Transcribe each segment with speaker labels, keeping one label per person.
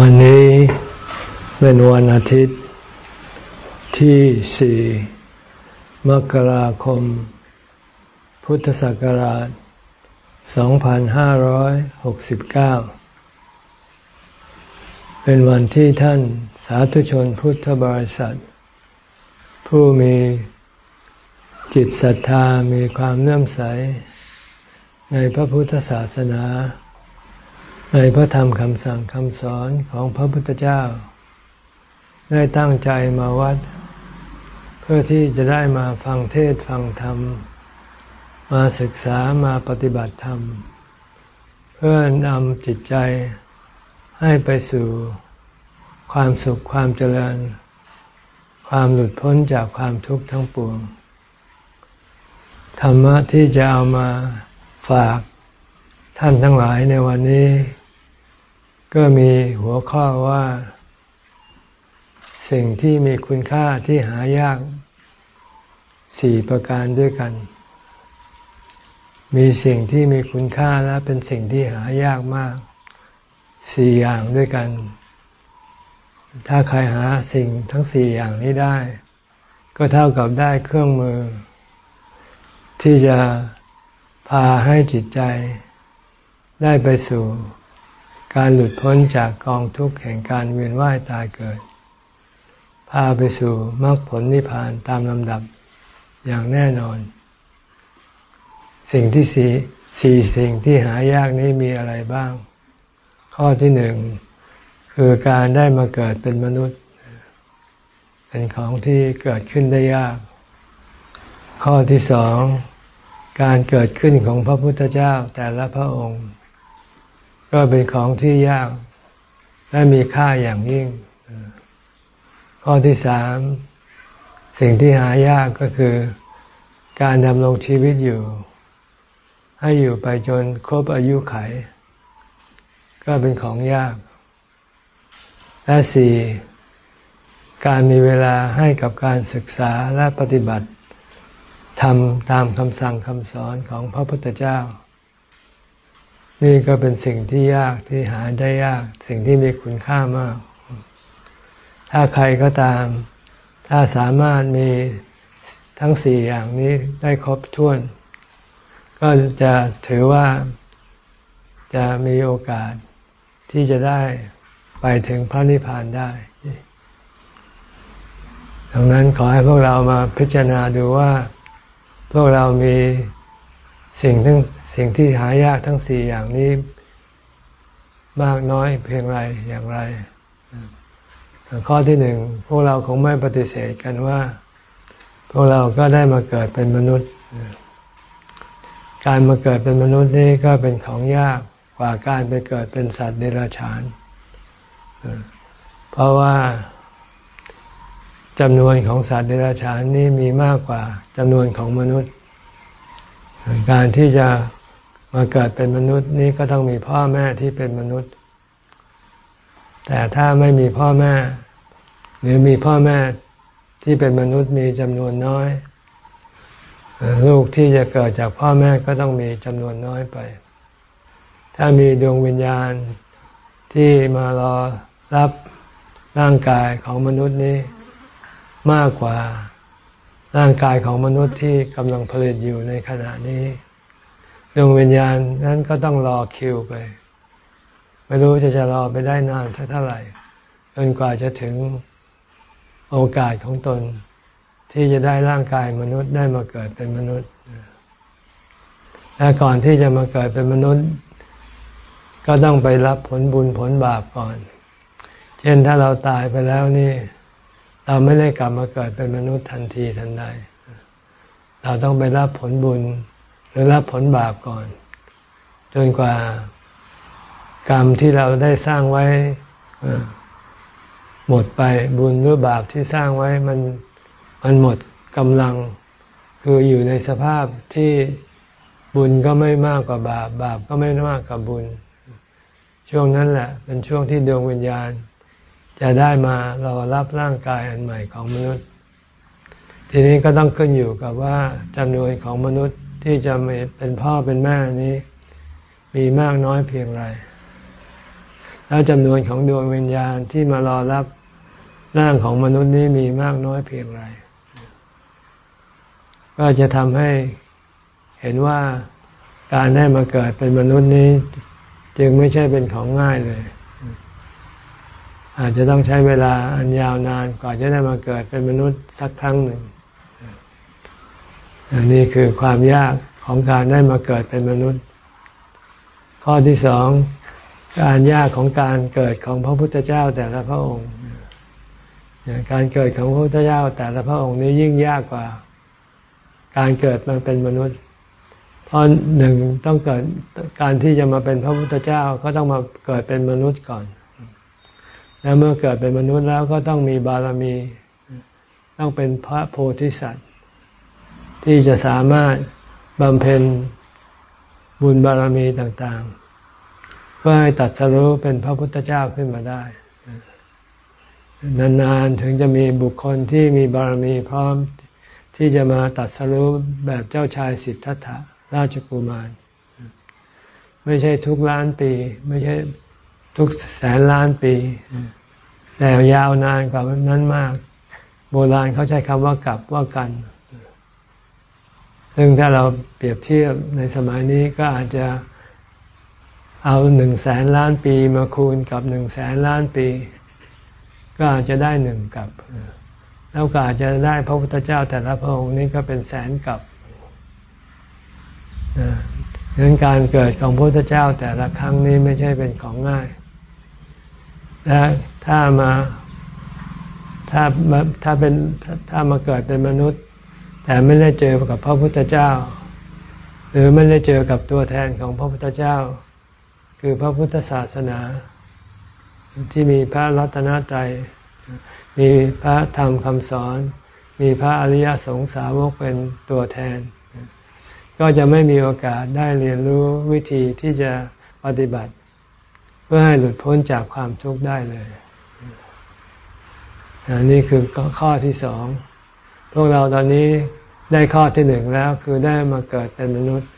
Speaker 1: วันนี้เป็นวันอาทิตย์ที่สี่มกราคม พุทธศักราช 2569 เป็นวันที่ท่านสาธุชนพุทธบริษัท ผู้มีจิตศรัทธามีความเลื่อมใส ในพระพุทธศาสนา ในพระธรรมคำสั่งคำสอนของพระพุทธเจ้า ได้ตั้งใจมาวัด เพื่อที่จะได้มาฟังเทศฟังธรรม มาศึกษามาปฏิบัติธรรม เพื่อนำจิตใจให้ไปสู่ความสุขความเจริญ ความหลุดพ้นจากความทุกข์ทั้งปวง ธรรมะที่จะเอามาฝากท่านทั้งหลายในวันนี้ ก็มีหัวข้อว่า สิ่งที่มีคุณค่าที่หายากสี่ประการด้วยกัน มีสิ่งที่มีคุณค่าและเป็นสิ่งที่หายากมากสี่อย่างด้วยกัน ถ้าใครหาสิ่งทั้งสี่อย่างนี้ได้ ก็เท่ากับได้เครื่องมือ ที่จะพาให้จิตใจ ได้ไปสู่ การหลุดพ้นจากกองทุกข์แห่งการเวียนว่ายตายเกิด พาไปสู่มรรคผลนิพพานตามลำดับอย่างแน่นอน สิ่งที่สี่สี่สิ่งที่หายากนี้มีอะไรบ้าง ข้อที่หนึ่งคือการได้มาเกิดเป็นมนุษย์ เป็นของที่เกิดขึ้นได้ยาก ข้อที่สองการเกิดขึ้นของพระพุทธเจ้าแต่ละพระองค์ ก็เป็นของที่ยากและมีค่าอย่างยิ่ง ข้อที่สามสิ่งที่หายากก็คือการดำรงชีวิตอยู่ ให้อยู่ไปจนครบอายุไข ก็เป็นของยาก และสี่การมีเวลาให้กับการศึกษาและปฏิบัติทำตามคำสั่งคำสอนของพระพุทธเจ้า นี่ก็เป็นสิ่งที่ยากที่หาได้ยาก สิ่งที่มีคุณค่ามาก ถ้าใครก็ตาม ถ้าสามารถมีทั้งสี่อย่างนี้ได้ครบถ้วน ก็จะถือว่าจะมีโอกาสที่จะได้ไปถึงพระนิพพานได้ ดังนั้นขอให้พวกเรามาพิจารณาดูว่า พวกเรามีสิ่งทั้ง สิ่งที่หายากทั้งสี่อย่างนี้มากน้อยเพียงไรอย่างไร ข้อที่หนึ่งพวกเราคงไม่ปฏิเสธกันว่า พวกเราก็ได้มาเกิดเป็นมนุษย์ การมาเกิดเป็นมนุษย์นี่ก็เป็นของยากกว่าการไปเกิดเป็นสัตว์เดรัจฉาน เพราะว่าจำนวนของสัตว์เดรัจฉานนี่มีมากกว่าจำนวนของมนุษย์ การที่จะ มาเกิดเป็นมนุษย์นี่ก็ต้องมีพ่อแม่ที่เป็นมนุษย์ แต่ถ้าไม่มีพ่อแม่ หรือมีพ่อแม่ที่เป็นมนุษย์มีจำนวนน้อย ลูกที่จะเกิดจากพ่อแม่ก็ต้องมีจำนวนน้อยไป ถ้ามีดวงวิญญาณที่มารอรับร่างกายของมนุษย์นี้มากกว่าร่างกายของมนุษย์ที่กำลังผลิตอยู่ในขณะนี้ ดวงวิญญาณนั้นก็ต้องรอคิวไป ไม่รู้จะจะรอไปได้นานเท่าไหร่จนกว่าจะถึงโอกาสของตน ที่จะได้ร่างกายมนุษย์ได้มาเกิดเป็นมนุษย์และก่อนที่จะมาเกิดเป็นมนุษย์ ก็ต้องไปรับผลบุญผลบาปก่อน เช่นถ้าเราตายไปแล้วนี่ เราไม่ได้กลับมาเกิดเป็นมนุษย์ทันทีทันใดเราต้องไปรับผลบุญ รือรับผลบาปก่อน จนกว่ากรรมที่เราได้สร้างไว้หมดไปบุญหรือบาปที่สร้างไว้มันมันหมดกำลัง คืออยู่ในสภาพที่บุญก็ไม่มากกว่าบาป บาปก็ไม่มากกว่าบุญ ช่วงนั้นแหละ เป็นช่วงที่ดวงวิญญาณ จะได้มาเรารับร่างกายอันใหม่ของมนุษย์ ทีนี้ก็ต้องขึ้นอยู่กับว่าจำนวนของมนุษย์ ที่จะเป็นพ่อเป็นแม่นี้ มีมากน้อยเพียงไร แล้วจำนวนของดวงวิญญาณที่มารอรับร่างของมนุษย์นี้มีมากน้อยเพียงไร ก็จะทำให้เห็นว่าการได้มาเกิดเป็นมนุษย์นี้ จึงไม่ใช่เป็นของง่ายเลย อาจจะต้องใช้เวลาอันยาวนานกว่าจะได้มาเกิดเป็นมนุษย์สักครั้งหนึ่ง นนี้คือความยากของการได้มาเกิดเป็นมนุษย์ ข้อที่สองการยากของการเกิดของพระพุทธเจ้าแต่ละพระองค์ การเกิดของพระพุทธเจ้าแต่ละพระองค์นี้ยิ่งยากกว่า การเกิดมาเป็นมนุษย์ เพราะหนึ่งต้องเกิดการที่จะมาเป็นพระพุทธเจ้าก็ต้องมาเกิดเป็นมนุษย์ก่อน แล้วเมื่อเกิดเป็นมนุษย์แล้วก็ต้องมีบารมี ต้องเป็นพระโพธิสัตว์ ที่จะสามารถบำเพ็ญบุญบารมีต่างๆ เพื่อให้ตัดสรู้เป็นพระพุทธเจ้าขึ้นมาได้ นานๆถึงจะมีบุคคลที่มีบารมีพร้อมที่จะมาตัดสรุปแบบเจ้าชายสิทธัตถะราชกุมาร ไม่ใช่ทุกล้านปี ไม่ใช่ทุกแสนล้านปี แต่ยาวนานกว่านั้นมาก โบราณเขาใช้คำว่ากลับว่ากัน ซึ่งถ้าเราเปรียบเทียบในสมัยนี้ก็อาจจะเอาหนึ่งแสนล้านปีมาคูณกับหนึ่งแสนล้านปี ก็อาจจะได้หนึ่งกับ แล้วก็อาจจะได้พระพุทธเจ้าแต่ละพระองค์นี้ก็เป็นแสนกับดังนั้นการเกิดของพระพุทธเจ้าแต่ละครั้งนี้ไม่ใช่เป็นของง่าย และถ้ามาถ้ามาถ้าเป็นถ้ามาเกิดเป็นมนุษย์ แต่ไม่ได้เจอกับพระพุทธเจ้า หรือไม่ได้เจอกับตัวแทนของพระพุทธเจ้า คือพระพุทธศาสนา ที่มีพระรัตนตรัยมีพระธรรมคำสอน มีพระอริยสงสาวกเป็นตัวแทน ก็จะไม่มีโอกาสได้เรียนรู้วิธีที่จะปฏิบัติ เพื่อให้หลุดพ้นจากความทุกข์ได้เลยนนี่คือข้อที่สอง พวกเราตอนนี้ได้ข้อที่หนึ่งแล้วคือได้มาเกิดเป็นมนุษย์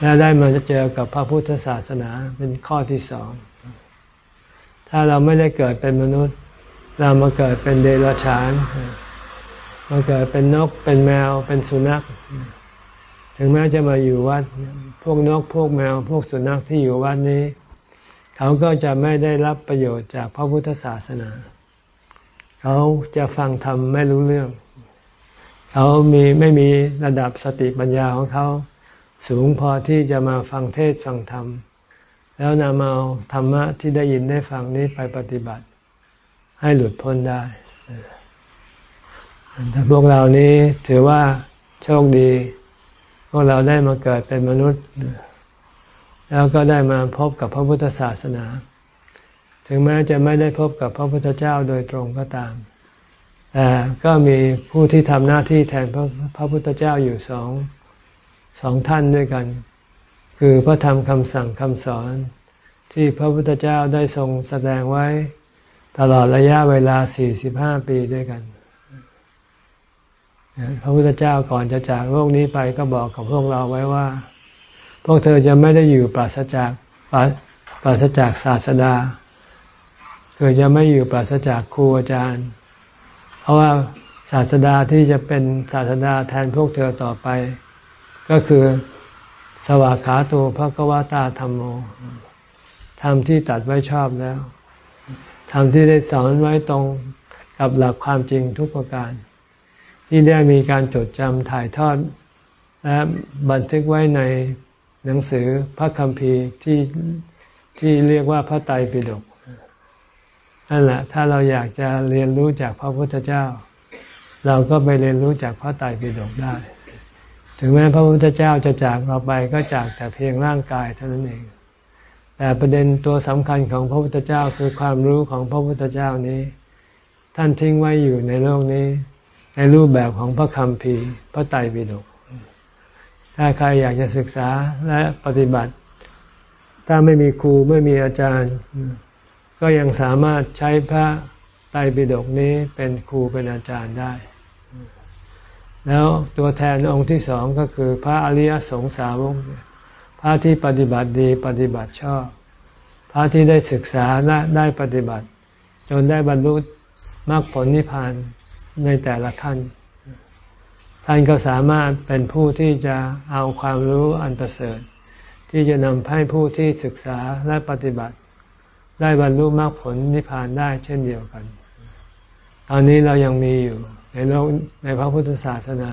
Speaker 1: และได้มาเจอกับพระพุทธศาสนาเป็นข้อที่สอง ถ้าเราไม่ได้เกิดเป็นมนุษย์ เรามาเกิดเป็นเดรัจฉาน มาเกิดเป็นนกเป็นแมวเป็นสุนัข ถึงแม้จะมาอยู่วัด พวกนกพวกแมว พวกสุนัขที่อยู่วัดนี้ เขาก็จะไม่ได้รับประโยชน์จากพระพุทธศาสนา เขาจะฟังธรรมไม่รู้เรื่องเขามีไม่มีระดับสติปัญญาของเขาสูงพอที่จะมาฟังเทศฟังธรรม แล้วนำเอาธรรมะที่ได้ยินได้ฟังนี้ไปปฏิบัติ ให้หลุดพ้นได้แต่พวกเรานี้ถือว่าโชคดี พวกเราได้มาเกิดเป็นมนุษย์ แล้วก็ได้มาพบกับพระพุทธศาสนา ถึงแม้จะไม่ได้พบกับพระพุทธเจ้าโดยตรงก็ตาม แต่ก็มีผู้ที่ทำหน้าที่แทนพระพระพุทธเจ้าอยู่สองสองท่านด้วยกัน คือพระธรรมคำสั่งคำสอน ที่พระพุทธเจ้าได้ทรงแสดงไว้ ตลอดระยะเวลา 45 ปีด้วยกัน พระพุทธเจ้าก่อนจะจากโลกนี้ไปก็บอกกับพวกเราไว้ว่า พวกเธอจะไม่ได้อยู่ปราศจากปราศจากศาสดาคือจะไม่อยู่ปราศจากครูอาจารย์ เพราะว่าศาสดาที่จะเป็นศาสดาแทนพวกเธอต่อไป ก็คือสวากขาโตพระกวาตาธรรมโมธรรมที่ตัดไว้ชอบแล้วธรรมที่ได้สอนไว้ตรงกับหลักความจริงทุกประการ ที่ได้มีการจดจำถ่ายทอด และบันทึกไว้ในหนังสือพระคัมภีร์ที่ที่เรียกว่าพระไตรปิฎก นั่นแหละ ถ้าเราอยากจะเรียนรู้จากพระพุทธเจ้า เราก็ไปเรียนรู้จากพระไตรปิฎกได้ ถึงแม้พระพุทธเจ้าจะจากเราไปก็จากแต่เพียงร่างกายเท่านั้นเอง แต่ประเด็นตัวสำคัญของพระพุทธเจ้าคือความรู้ของพระพุทธเจ้านี้ ท่านทิ้งไว้อยู่ในโลกนี้ ในรูปแบบของพระคำพีพระไตรปิฎกถ้าใครอยากจะศึกษาและปฏิบัติ ถ้าไม่มีครูไม่มีอาจารย์ ก็ยังสามารถใช้พระไตรปิฎกนี้เป็นครูเป็นอาจารย์ได้ แล้วตัวแทนองค์ที่สองก็คือพระอริยสงสาวกพระที่ปฏิบัติดีปฏิบัติชอบ พระที่ได้ศึกษาและได้ปฏิบัติ จนได้บรรลุมรรคผลนิพพานในแต่ละขั้นท่านก็สามารถเป็นผู้ที่จะเอาความรู้อันประเสริฐ ที่จะนำให้ผู้ที่ศึกษาและปฏิบัติ ได้บรรลุมรรคผลนิพพานได้เช่นเดียวกัน ตอนนี้เรายังมีอยู่ในโลกในพระพุทธศาสนา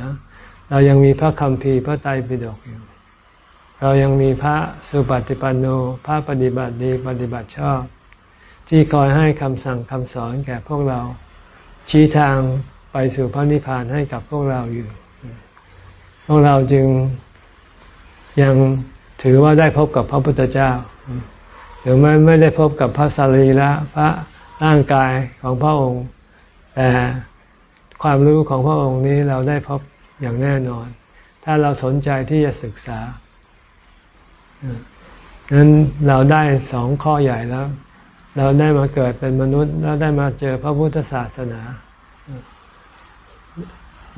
Speaker 1: เรายังมีพระคัมภีร์พระไตรปิฎกอยู่ เรายังมีพระสุปฏิปันโนพระปฏิบัติดีปฏิบัติชอบ ที่คอยให้คำสั่งคำสอนแก่พวกเรา ชี้ทางไปสู่พระนิพพานให้กับพวกเราอยู่ พวกเราจึงยังถือว่าได้พบกับพระพุทธเจ้า ถึงแม้ไม่ได้พบกับพระสรีระพระร่างกายของพระองค์ แต่ความรู้ของพระองค์นี้เราได้พบอย่างแน่นอน ถ้าเราสนใจที่จะศึกษานั้นเราได้สองข้อใหญ่แล้ว เราได้มาเกิดเป็นมนุษย์แล้วได้มาเจอพระพุทธศาสนา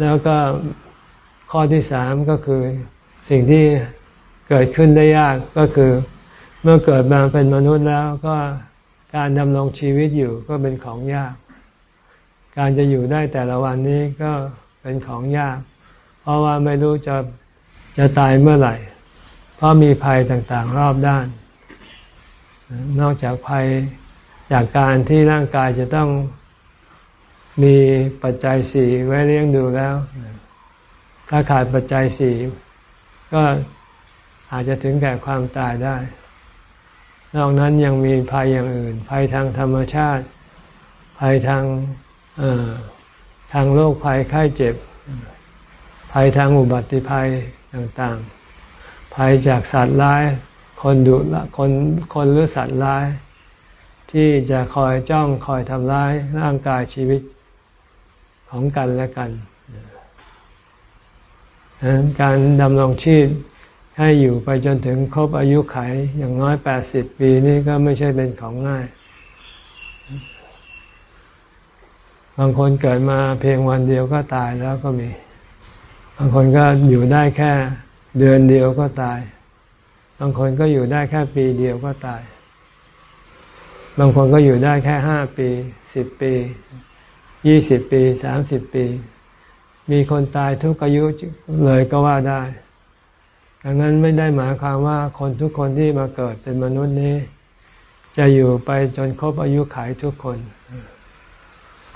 Speaker 1: แล้วก็ข้อที่สามก็คือสิ่งที่เกิดขึ้นได้ยากก็คือ เมื่อเกิดมาเป็นมนุษย์แล้วก็การดำรงชีวิตอยู่ก็เป็นของยาก การจะอยู่ได้แต่ละวันนี้ก็เป็นของยาก เพราะว่าไม่รู้จะจะตายเมื่อไหร่ เพราะมีภัยต่างๆ รอบด้าน นอกจากภัยจากการที่ร่างกายจะต้องมีปัจจัยสี่ไว้เลี้ยงดูแล้ว ถ้าขาดปัจจัยสี่ก็อาจจะถึงแก่ความตายได้ นอกนั้นยังมีภัยอย่างอื่น ภัยทางธรรมชาติ ภัยทางทางโรคภัยไข้เจ็บ ภัยทางอุบัติภัยต่างๆ ภัยจากสัตว์ร้าย คนดุละคนคนหรือสัตว์ร้าย ที่จะคอยจ้องคอยทำร้ายร่างกายชีวิตของกันและกัน การดำรงชีพ ให้อยู่ไปจนถึงครบอายุไขอย่างน้อยแปดสิบปีนี่ก็ไม่ใช่เป็นของง่าย บางคนเกิดมาเพียงวันเดียวก็ตายแล้วก็มี บางคนก็อยู่ได้แค่เดือนเดียวก็ตาย บางคนก็อยู่ได้แค่ปีเดียวก็ตาย บางคนก็อยู่ได้แค่ห้าปีสิบปียี่สิบปีสามสิบปี มีคนตายทุกอายุเลยก็ว่าได้ ดังนั้นไม่ได้หมายความว่าคนทุกคนที่มาเกิดเป็นมนุษย์นี้ จะอยู่ไปจนครบอายุขัยทุกคน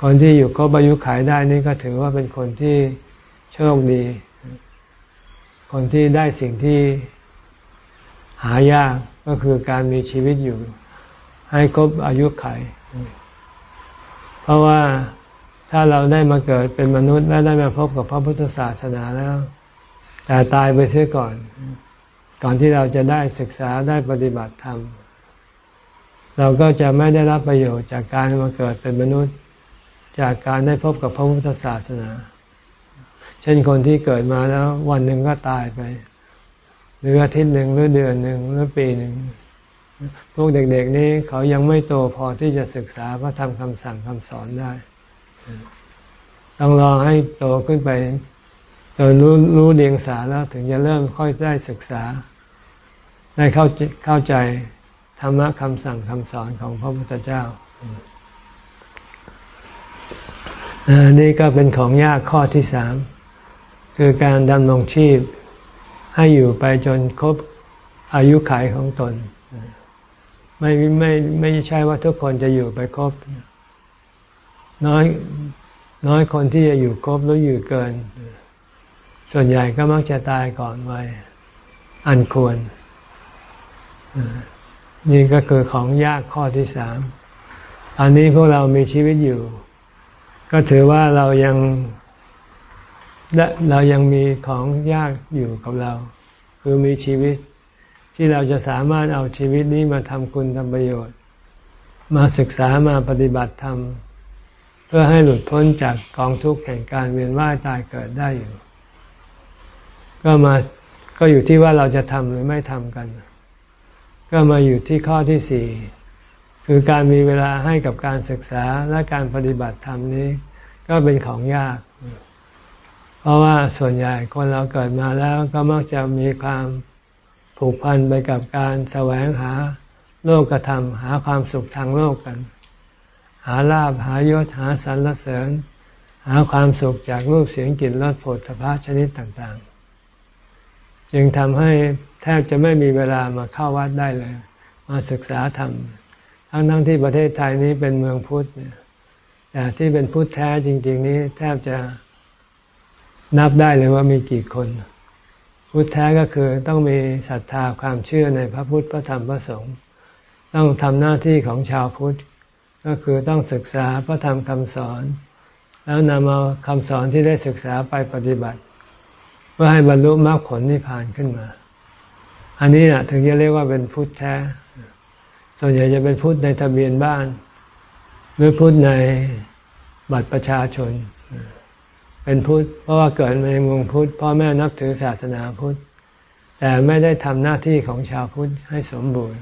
Speaker 1: คนที่อยู่ครบอายุขายได้นี่ก็ถือว่าเป็นคนที่โชคดี คนที่ได้สิ่งที่หายากก็คือการมีชีวิตอยู่ ให้ครบอายุไขเพราะว่าถ้าเราได้มาเกิดเป็นมนุษย์และได้มาพบกับพระพุทธศาสนาแล้ว แต่ตายไปเสียก่อน ก่อนที่เราจะได้ศึกษาได้ปฏิบัติธรรม เราก็จะไม่ได้รับประโยชน์จากการมาเกิดเป็นมนุษย์ จากการได้พบกับพระพุทธศาสนา เช่นคนที่เกิดมาแล้ววันหนึ่งก็ตายไป หรืออาทิตย์หนึ่งหรือเดือนหนึ่งหรือปีหนึ่งพวกเด็กๆนี้เขายังไม่โตพอที่จะศึกษาพระธรรมคำสั่งคำสอนได้ ต้องรอให้โตขึ้นไป จนรู้รู้เดียงสาแล้วถึงจะเริ่มค่อยได้ศึกษา ได้เข้าเข้าใจธรรมะคำสั่งคำสอนของพระพุทธเจ้านี่ก็เป็นของยากข้อที่สามคือการดำรงชีพให้อยู่ไปจนครบอายุขัยของตน ไม่ไม่ไม่ใช่ว่าทุกคนจะอยู่ไปครบ น้อยน้อยคนที่จะอยู่ครบแล้วอยู่เกิน ส่วนใหญ่ก็มักจะตายก่อนไว้อันควร นี่ก็คือของยากข้อที่สาม อันนี้พวกเรามีชีวิตอยู่ ก็ถือว่าเรายังเรายังมีของยากอยู่กับเรา คือมีชีวิตที่เราจะสามารถเอาชีวิตนี้มาทำคุณทำประโยชน์ มาศึกษามาปฏิบัติธรรม เพื่อให้หลุดพ้นจากกองทุกข์แห่งการเวียนว่ายตายเกิดได้อยู่ ก็มาก็อยู่ที่ว่าเราจะทำหรือไม่ทำกัน ก็มาอยู่ที่ข้อที่สี่คือการมีเวลาให้กับการศึกษาและการปฏิบัติธรรมนี้ ก็เป็นของยาก เพราะว่าส่วนใหญ่คนเราเกิดมาแล้วก็มักจะมีความผูกพันไปกับการแสวงหาโลกธรรม หาความสุขทางโลกกัน หาลาบหายศหาสรรเสริญ หาความสุขจากรูปเสียงกลิ่นรสผลพระชนิดต่างๆ จึงทำให้แทบจะไม่มีเวลามาเข้าวัดได้เลย มาศึกษาธรรม ทั้งทั้งที่ประเทศไทยนี้เป็นเมืองพุทธแต่ที่เป็นพุทธแท้จริง ๆ นี้แทบจะนับได้เลยว่ามีกี่คน พุทธแท้ก็คือต้องมีศรัทธาความเชื่อในพระพุทธพระธรรมพระสงฆ์ต้องทำหน้าที่ของชาวพุทธ ก็คือต้องศึกษาพระธรรมคำสอน แล้วนำเอาคำสอนที่ได้ศึกษาไปปฏิบัติ พื่อให้บรรลุมรรคผลนิพพานขึ้นมา อันนี้นะถึงจะเรียกว่าเป็นพุทธแท้ ส่วนใหญ่จะเป็นพุทธในทะเบียนบ้าน หรือพุทธในบัตรประชาชน เป็นพุทธเพราะว่าเกิดในเมืองพุทธพ่อแม่นับถือศาสนาพุทธ แต่ไม่ได้ทำหน้าที่ของชาวพุทธให้สมบูรณ์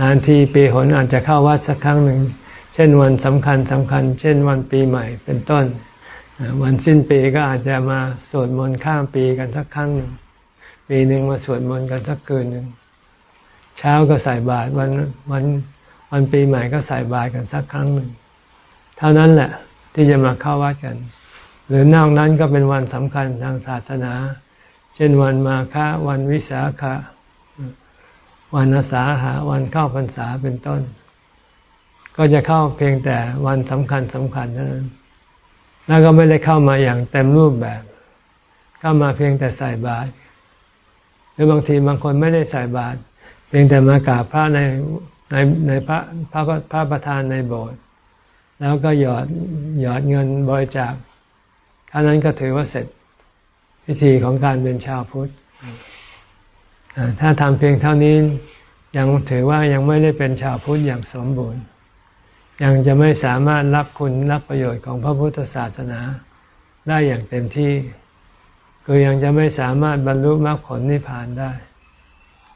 Speaker 1: นานทีปีหนอาจจะเข้าวัดสักครั้งหนึ่ง เช่นวันสำคัญสำคัญ เช่นวันปีใหม่เป็นต้น วันสิ้นปีก็อาจจะมาสวดมนต์ข้ามปีกันสักครั้งหนึ่งปีหนึ่งมาสวดมนต์กันสักคืนหนึ่งเช้าก็ใส่บาตรวันวันวันปีใหม่ก็ใส่บาตรกันสักครั้งหนึ่งเท่านั้นแหละที่จะมาเข้าวัดกัน หรือนอกนั้นก็เป็นวันสำคัญทางศาสนา เช่นวันมาฆะวันวิสาขะวันอาสาหาวันเข้าพรรษาเป็นต้น ก็จะเข้าเพียงแต่วันสำคัญสำคัญเท่านั้น แล้วก็ไม่ได้เข้ามาอย่างเต็มรูปแบบ เข้ามาเพียงแต่ใส่บาตรหรือบางทีบางคนไม่ได้ใส่บาตรเพียงแต่มากราบพระในในในพระพระพระประธานในโบสถ์แล้วก็หยอดหยอดเงินบริจาคท่านั้นก็ถือว่าเสร็จพิธีของการเป็นชาวพุทธถ้าทำเพียงเท่านี้ยังถือว่ายังไม่ได้เป็นชาวพุทธอย่างสมบูรณ์ ยังจะไม่สามารถรับคุณรับประโยชน์ของพระพุทธศาสนาได้อย่างเต็มที่ คือยังจะไม่สามารถบรรลุมรรคผลนิพพานได้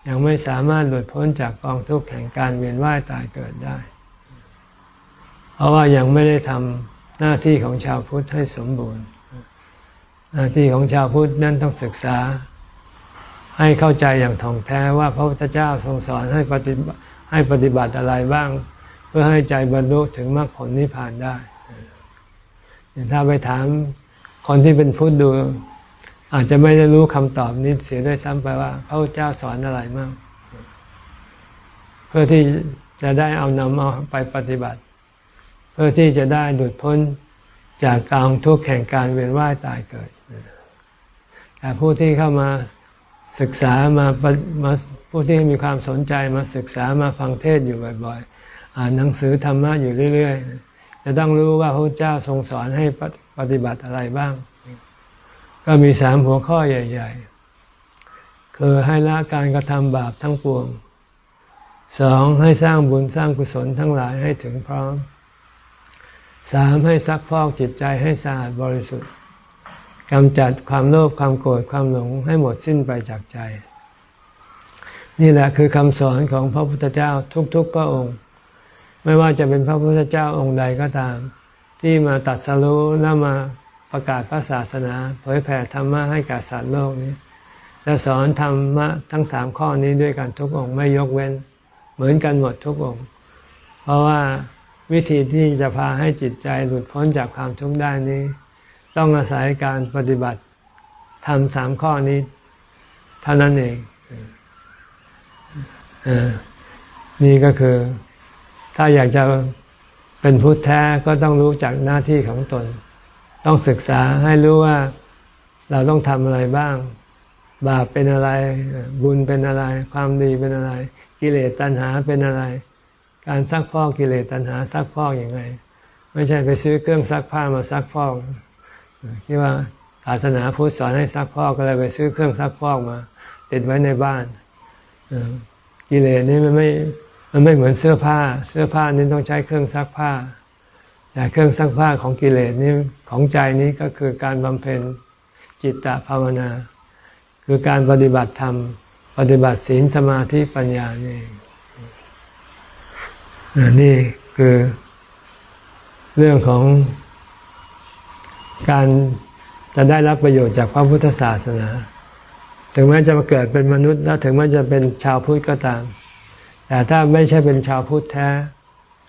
Speaker 1: ยังไม่สามารถหลุดพ้นจากกองทุกข์แห่งการเวียนว่ายตายเกิดได้ เพราะว่ายังไม่ได้ทำหน้าที่ของชาวพุทธให้สมบูรณ์ หน้าที่ของชาวพุทธนั้นต้องศึกษา ให้เข้าใจอย่างถ่องแท้ว่าพระพุทธเจ้าทรงสอนให้ปฏิบัติให้ปฏิบัติอะไรบ้าง เพื่อให้ใจบรรลุถึงมรรคผลนิพพานได้ ถ้าไปถามคนที่เป็นพุทธดู อาจจะไม่ได้รู้คำตอบนี้เสียด้วยซ้ำไปว่าพระเจ้าสอนอะไรมาก เพื่อที่จะได้เอานำเอาไปปฏิบัติ เพื่อที่จะได้หลุดพ้นจากกองทุกข์แห่งการเวียนว่ายตายเกิด แต่ผู้ที่เข้ามาศึกษามามาผู้ที่มีความสนใจมาศึกษามาฟังเทศอยู่บ่อย ๆ อ่านหนังสือธรรมะอยู่เรื่อยๆจะต้องรู้ว่าพระเจ้าทรงสอนให้ปฏิบัติอะไรบ้าง ก็มีสามหัวข้อใหญ่ ๆ คือให้ละการกระทำบาปทั้งปวงสองให้สร้างบุญสร้างกุศลทั้งหลายให้ถึงพร้อมสามให้ซักพอกจิตใจให้สะอาดบริสุทธิ์กำจัดความโลภความโกรธความหลงให้หมดสิ้นไปจากใจ นี่แหละคือคำสอนของพระพุทธเจ้าทุกๆพระองค์ ไม่ว่าจะเป็นพระพุทธเจ้าองค์ใดก็ตาม ที่มาตัดสรู้แล้วมาประกาศพระศาสนา เผยแผ่ธรรมะให้กับสัตว์โลกนี้จะสอนธรรมะทั้งสามข้อนี้ด้วยกันทุกองค์ไม่ยกเว้น เหมือนกันหมดทุกองค์ เพราะว่าวิธีที่จะพาให้จิตใจหลุดพ้นจากความทุกข์ได้นี้ ต้องอาศัยการปฏิบัติทำสามข้อนี้เท่านั้นเอง นี่ก็คือ ถ้าอยากจะเป็นพุทธแท้ก็ต้องรู้จักหน้าที่ของตน ต้องศึกษาให้รู้ว่าเราต้องทำอะไรบ้าง บาปเป็นอะไร บุญเป็นอะไร ความดีเป็นอะไร กิเลสตัณหาเป็นอะไร การซักพอกกิเลสตัณหาซักพอกอย่างไรไม่ใช่ไปซื้อเครื่องซักผ้ามาซักพอกคิดว่าศาสนาพุทธสอนให้ซักพอกก็เลยไปซื้อเครื่องซักพอกมา ติดไว้ในบ้านกิเลสนี่มันไม่ มันไม่เหมือนเสื้อผ้า เสื้อผ้านี่ต้องใช้เครื่องซักผ้า แต่เครื่องซักผ้าของกิเลสนี่ของใจนี้ก็คือการบำเพ็ญจิตตภาวนา คือการปฏิบัติธรรม ปฏิบัติศีลสมาธิปัญญานี่นี่คือเรื่องของการจะได้รับประโยชน์จากพระพุทธศาสนา ถึงแม้จะมาเกิดเป็นมนุษย์ แล้วถึงแม้จะเป็นชาวพุทธก็ตาม แต่ถ้าไม่ใช่เป็นชาวพุทธแท้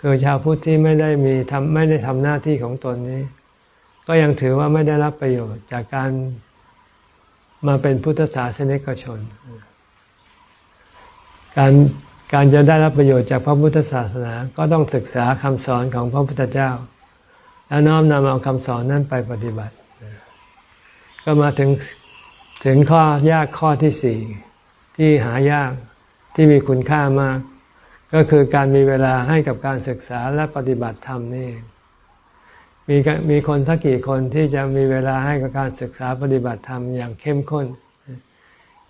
Speaker 1: คือชาวพุทธที่ไม่ได้มีทำไม่ได้ทำหน้าที่ของตนนี้ ก็ยังถือว่าไม่ได้รับประโยชน์จากการมาเป็นพุทธศาสนิกชน การการจะได้รับประโยชน์จากพระพุทธศาสนา ก็ต้องศึกษาคำสอนของพระพุทธเจ้า แล้วน้อมนำเอาคำสอนนั้นไปปฏิบัติ ก็มาถึงถึงข้อยากข้อที่สี่ที่หายากที่มีคุณค่ามาก ก็คือการมีเวลาให้กับการศึกษาและปฏิบัติธรรมนี่มีมีคนสักกี่คนที่จะมีเวลาให้กับการศึกษาปฏิบัติธรรมอย่างเข้มข้น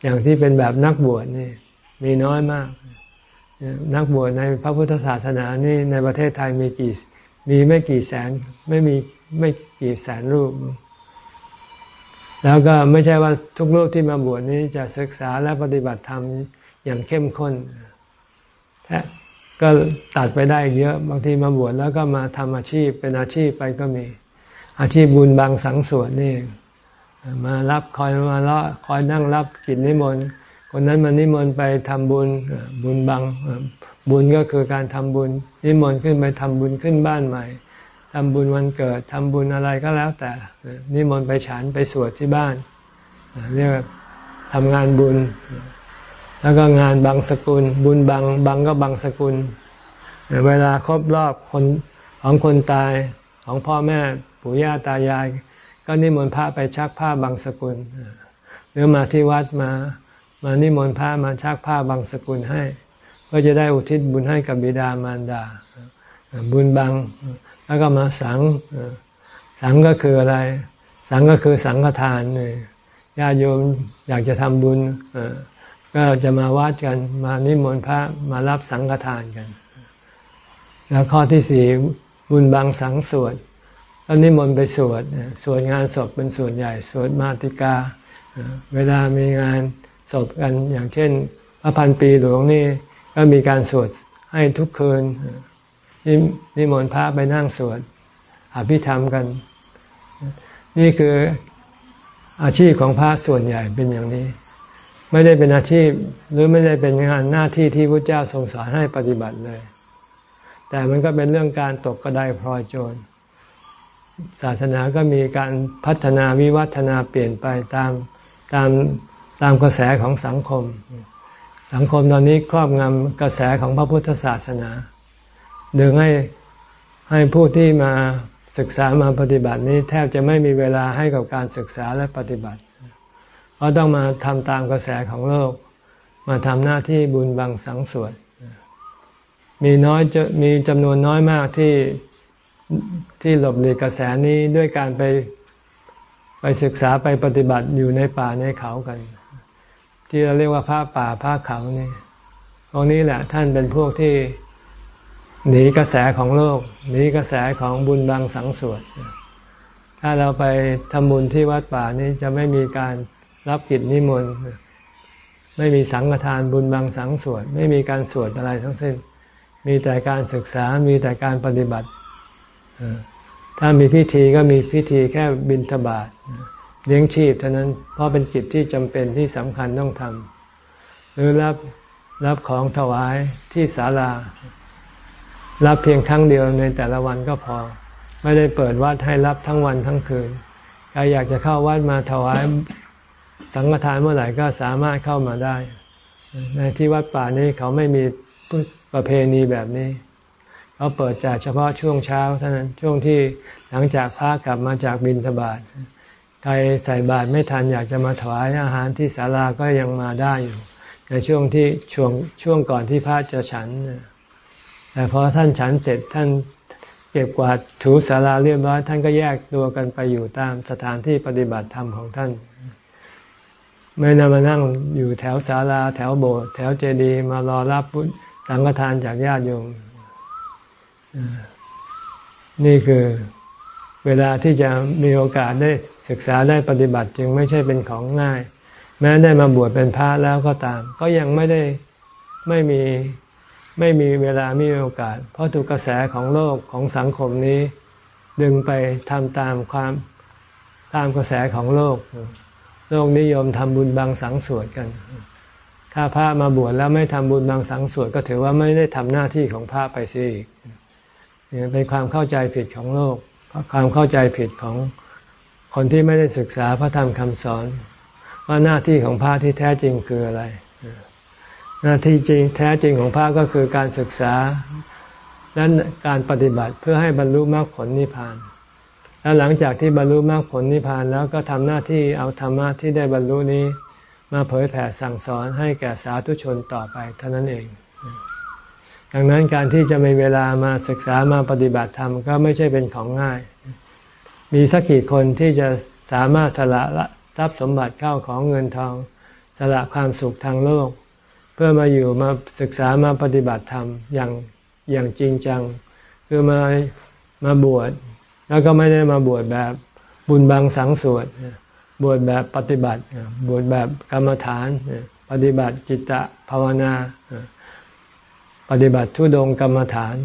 Speaker 1: อย่างที่เป็นแบบนักบวชนี่มีน้อยมาก นักบวชในพระพุทธศาสนานี่ในประเทศไทยมีกี่มีไม่กี่แสนไม่มีไม่กี่แสนรูป แล้วก็ไม่ใช่ว่าทุกรูปที่มาบวชนี้จะศึกษาและปฏิบัติธรรมอย่างเข้มข้น ก็ตัดไปได้เยอะบางทีมาบวชแล้วก็มาทำอาชีพเป็นอาชีพไปก็มี อาชีพบุญบางสังส่วนนี่มารับคอยมาละคอยนั่งรับกิจนิมนต์คนนั้นมานิมนต์ไปทำบุญบุญบางบุญก็คือการทำบุญ นิมนต์ขึ้นไปทำบุญขึ้นบ้านใหม่ทำบุญวันเกิดทำบุญอะไรก็แล้วแต่ นิมนต์ไปฉันไปสวดที่บ้านเรียกว่าทำงานบุญ แล้วก็งานบางสกุล บุญบางบางก็บางสกุล เวลาครบรอบคนของคนตายของพ่อแม่ปู่ย่าตายาย ก็นิมนต์พระไปชักผ้าบางสกุล หรือมาที่วัดมามานิมนต์พระมาชักผ้าบางสกุลให้ก็จะได้อุทิศบุญให้กับบิดามารดา บุญบางแล้วก็มาสังสังก็คืออะไร สังก็คือสังฆทานเนี่ยญาติโยมอยากจะทำบุญ ก็จะมาวัดกันมานิมนต์พระมารับสังฆทานกัน แล้วข้อที่สี่บุญบางสังสวดก็นิมนต์ไปสวดสวดงานศพเป็นส่วนใหญ่สวดมาติกา เวลามีงานศพกันอย่างเช่นพระพันปีหลวงนี่ก็มีการสวดให้ทุกคืนนิมนต์พระไปนั่งสวดอภิธรรมกัน นี่คืออาชีพของพระส่วนใหญ่เป็นอย่างนี้ ไม่ได้เป็นอาชีพหรือไม่ได้เป็นงานหน้าที่ที่พระเจ้าทรงสอนให้ปฏิบัติเลย แต่มันก็เป็นเรื่องการตกกระไดพลอยโจร ศาสนาก็มีการพัฒนาวิวัฒนาเปลี่ยนไปตามตามตามกระแสของสังคม สังคมตอนนี้ครอบงำกระแสของพระพุทธศาสนาดึงให้ให้ผู้ที่มาศึกษามาปฏิบัตินี้แทบจะไม่มีเวลาให้กับการศึกษาและปฏิบัติ เพราะต้องมาทำตามกระแสของโลก มาทำหน้าที่บุญบังสังส่วดมีน้อยจะมีจำนวนน้อยมากที่ที่หลบหลีกกระแสนี้ด้วยการไปไปศึกษาไปปฏิบัติอยู่ในป่าในเขากัน ที่เราเรียกว่าผ้าป่าผ้าเขานี่ตรงนี้แหละท่านเป็นพวกที่หนีกระแสของโลก หนีกระแสของบุญบังสังสวดถ้าเราไปทำบุญที่วัดป่านี้จะไม่มีการ รับกิจนิมนต์ไม่มีสังฆทานบุญบางสังสวด ไม่มีการสวดอะไรทั้งสิ้น มีแต่การศึกษามีแต่การปฏิบัติ ถ้ามีพิธีก็มีพิธีแค่บิณฑบาตเลี้ยงชีพเท่านั้นเพราะเป็นกิจที่จำเป็นที่สำคัญต้องทำหรือรับรับของถวายที่ศาลา รับเพียงครั้งเดียวในแต่ละวันก็พอ ไม่ได้เปิดวัดให้รับทั้งวันทั้งคืนใครอยากจะเข้าวัดมาถวาย สังฆทานเมื่อไหร่ก็สามารถเข้ามาได้ ในที่วัดป่านี้เขาไม่มีประเพณีแบบนี้เขาเปิดจากเฉพาะช่วงเช้าเท่านั้นช่วงที่หลังจากพระกลับมาจากบินทบาทใครใส่บาตรไม่ทันอยากจะมาถวายอาหารที่ศาลาก็ยังมาได้อยู่ ในช่วงที่ช่วงช่วงก่อนที่พระจะฉันแต่พอท่านฉันเสร็จท่านเก็บกวาดถูศาลาเรียบร้อยท่านก็แยกตัวกันไปอยู่ตามสถานที่ปฏิบัติธรรมของท่าน ไม่นำมานั่งอยู่แถวศาลาแถวโบสถ์แถวเจดีย์มารอรับสังฆทานจากญาติโยมนี่คือเวลาที่จะมีโอกาสได้ศึกษาได้ปฏิบัติจึงไม่ใช่เป็นของง่าย แม้ได้มาบวชเป็นพระแล้วก็ตาม ก็ยังไม่ได้ไม่มีไม่มีเวลามีโอกาส เพราะถูกกระแสของโลกของสังคมนี้ ดึงไปทำตามความตามกระแสของโลก โลกนิยมทำบุญบางสังสวดกัน ถ้าพระมาบวชแล้วไม่ทำบุญบางสังสวดก็ถือว่าไม่ได้ทำหน้าที่ของพระไปเสียอีกนี่เป็นความเข้าใจผิดของโลก ความเข้าใจผิดของคนที่ไม่ได้ศึกษาพระธรรมคำสอน ว่าหน้าที่ของพระที่แท้จริงคืออะไร หน้าที่จริงแท้จริงของพระก็คือการศึกษาและการปฏิบัติเพื่อให้บรรลุมรรคผลนิพพาน แล้วหลังจากที่บรรลุมรรคผลนิพพานแล้วก็ทำหน้าที่เอาธรรมะที่ได้บรรลุนี้ มาเผยแผ่สั่งสอนให้แก่สาธุชนต่อไปเท่านั้นเอง ดังนั้นการที่จะมีเวลามาศึกษามาปฏิบัติธรรมก็ไม่ใช่เป็นของง่าย มีสักกี่คนที่จะสามารถสละทรัพย์สมบัติเข้าของเงินทอง สละความสุขทางโลก เพื่อมาอยู่มาศึกษามาปฏิบัติธรรมอย่างอย่างจริงจัง คือมามาบวช แล้วก็ไม่ได้มาบวชแบบบุญบางสังสวดบวชแบบปฏิบัติ บวชแบบกรรมฐาน ปฏิบัติจิตตภาวนา ปฏิบัติทุดงกรรมฐาน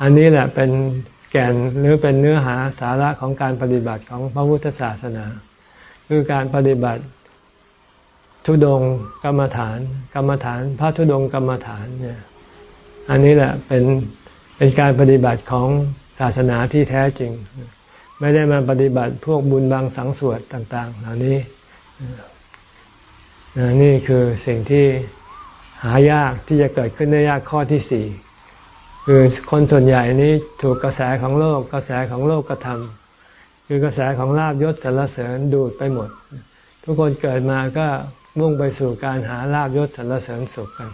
Speaker 1: อันนี้แหละเป็นแก่นหรือเป็นเนื้อหาสาระของการปฏิบัติของพระพุทธศาสนา คือการปฏิบัติทุดงกรรมฐาน กรรมฐานพระทุดงกรรมฐานเนี่ยอันนี้แหละเป็นเป็นการปฏิบัติของ ศาสนาที่แท้จริง ไม่ได้มาปฏิบัติพวกบุญบางสังสวดต่าง ๆ เหล่านี้นี่คือสิ่งที่หายากที่จะเกิดขึ้นได้ยากข้อที่สี่คือคนส่วนใหญ่นี้ถูกกระแสของโลกกระแสของโลกกระทำคือกระแสของลาบยศสรรเสริญดูดไปหมด ทุกคนเกิดมาก็มุ่งไปสู่การหาลาบยศสรรเสริญสุขกัน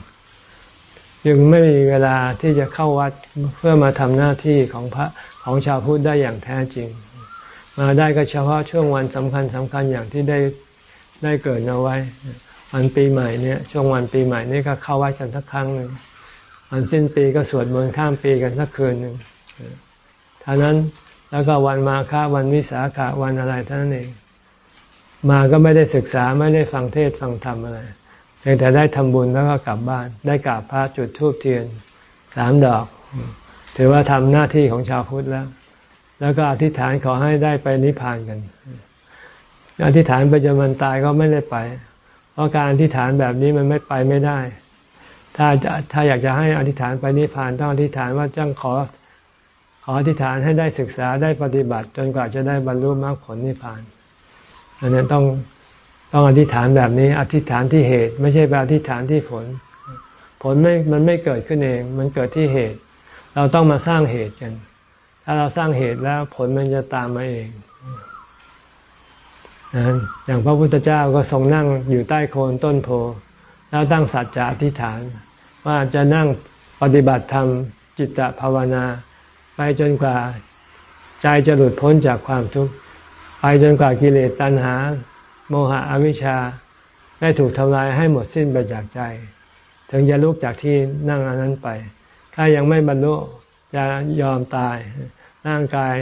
Speaker 1: จึงไม่มีเวลาที่จะเข้าวัดเพื่อมาทำหน้าที่ของพระของชาวพุทธได้อย่างแท้จริง มาได้ก็เฉพาะช่วงวันสำคัญสำคัญอย่างที่ได้ได้เกิดเอาไว้ วันปีใหม่เนี่ยช่วงวันปีใหม่นี่ก็เข้าวัดกันสักครั้งหนึ่งวันสิ้นปีก็สวดมนต์ข้ามปีกันสักคืนหนึ่งท่านั้นแล้วก็วันมาฆาวันวิสาขะวันอะไรท่านั้นเองมาก็ไม่ได้ศึกษาไม่ได้ฟังเทศฟังธรรมอะไร พียงแต่ได้ทำบุญแล้วก็กลับบ้าน ได้กราบพระจุดธูปเทียนสามดอก ถือว่าทำหน้าที่ของชาวพุทธแล้ว แล้วก็อธิษฐานขอให้ได้ไปนิพพานกันอธิษฐานไปจนมันตายก็ไม่ได้ไป เพราะการอธิษฐานแบบนี้มันไม่ไปไม่ได้ ถ้าจะถ้าอยากจะให้อธิษฐานไปนิพพานต้องอธิษฐานว่าจ้างขอ ขออธิษฐานให้ได้ศึกษาได้ปฏิบัติ จนกว่าจะได้บรรลุมรรคผลนิพพานอันนี้ต้อง ต้องอธิษฐานแบบนี้ อธิษฐานที่เหตุ ไม่ใช่ไปอธิษฐานที่ผล ผลไม่มันไม่เกิดขึ้นเอง มันเกิดที่เหตุ เราต้องมาสร้างเหตุกัน ถ้าเราสร้างเหตุแล้วผลมันจะตามมาเองอย่างพระพุทธเจ้าก็ทรงนั่งอยู่ใต้โคนต้นโพแล้วตั้งสัจจะอธิษฐาน ว่าจะนั่งปฏิบัติธรรมจิตตภาวนา ไปจนกว่าใจจะหลุดพ้นจากความทุกข์ไปจนกว่ากิเลสตัณหา โมหะอวิชชาได้ถูกทำลายให้หมดสิ้นไปจากใจ ถึงจะลุกจากที่นั่งอันนั้นไป ถ้ายังไม่บรรลุจะยอมตาย ร่างกาย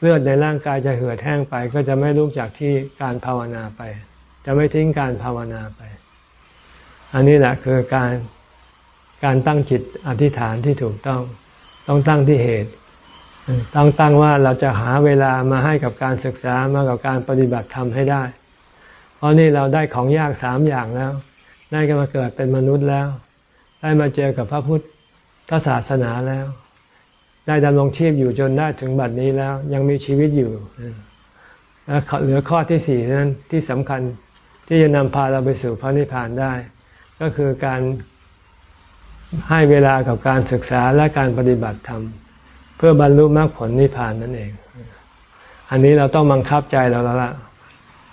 Speaker 1: เลือดในร่างกายจะเหือดแห้งไป ก็จะไม่ลุกจากที่การภาวนาไป จะไม่ทิ้งการภาวนาไป อันนี้แหละคือการการตั้งจิตอธิษฐานที่ถูกต้อง ต้องตั้งที่เหตุต้องตั้งว่าเราจะหาเวลามาให้กับการศึกษามากับการปฏิบัติธรรมให้ได้ เพราะนี่เราได้ของยากสามอย่างแล้ว ได้ก็มาเกิดเป็นมนุษย์แล้ว ได้มาเจอกับพระพุทธศาสนาแล้ว ได้ดำรงชีพอยู่จนได้ถึงบัดนี้แล้ว ยังมีชีวิตอยู่แล้วเหลือข้อที่สี่นั้นที่สำคัญที่จะนำพาเราไปสู่พระนิพพานได้ ก็คือการให้เวลากับการศึกษาและการปฏิบัติธรรม เพื่อบรรลุมรรคผลนิพพานนั่นเอง อันนี้เราต้องบังคับใจเราแล้วล่ะ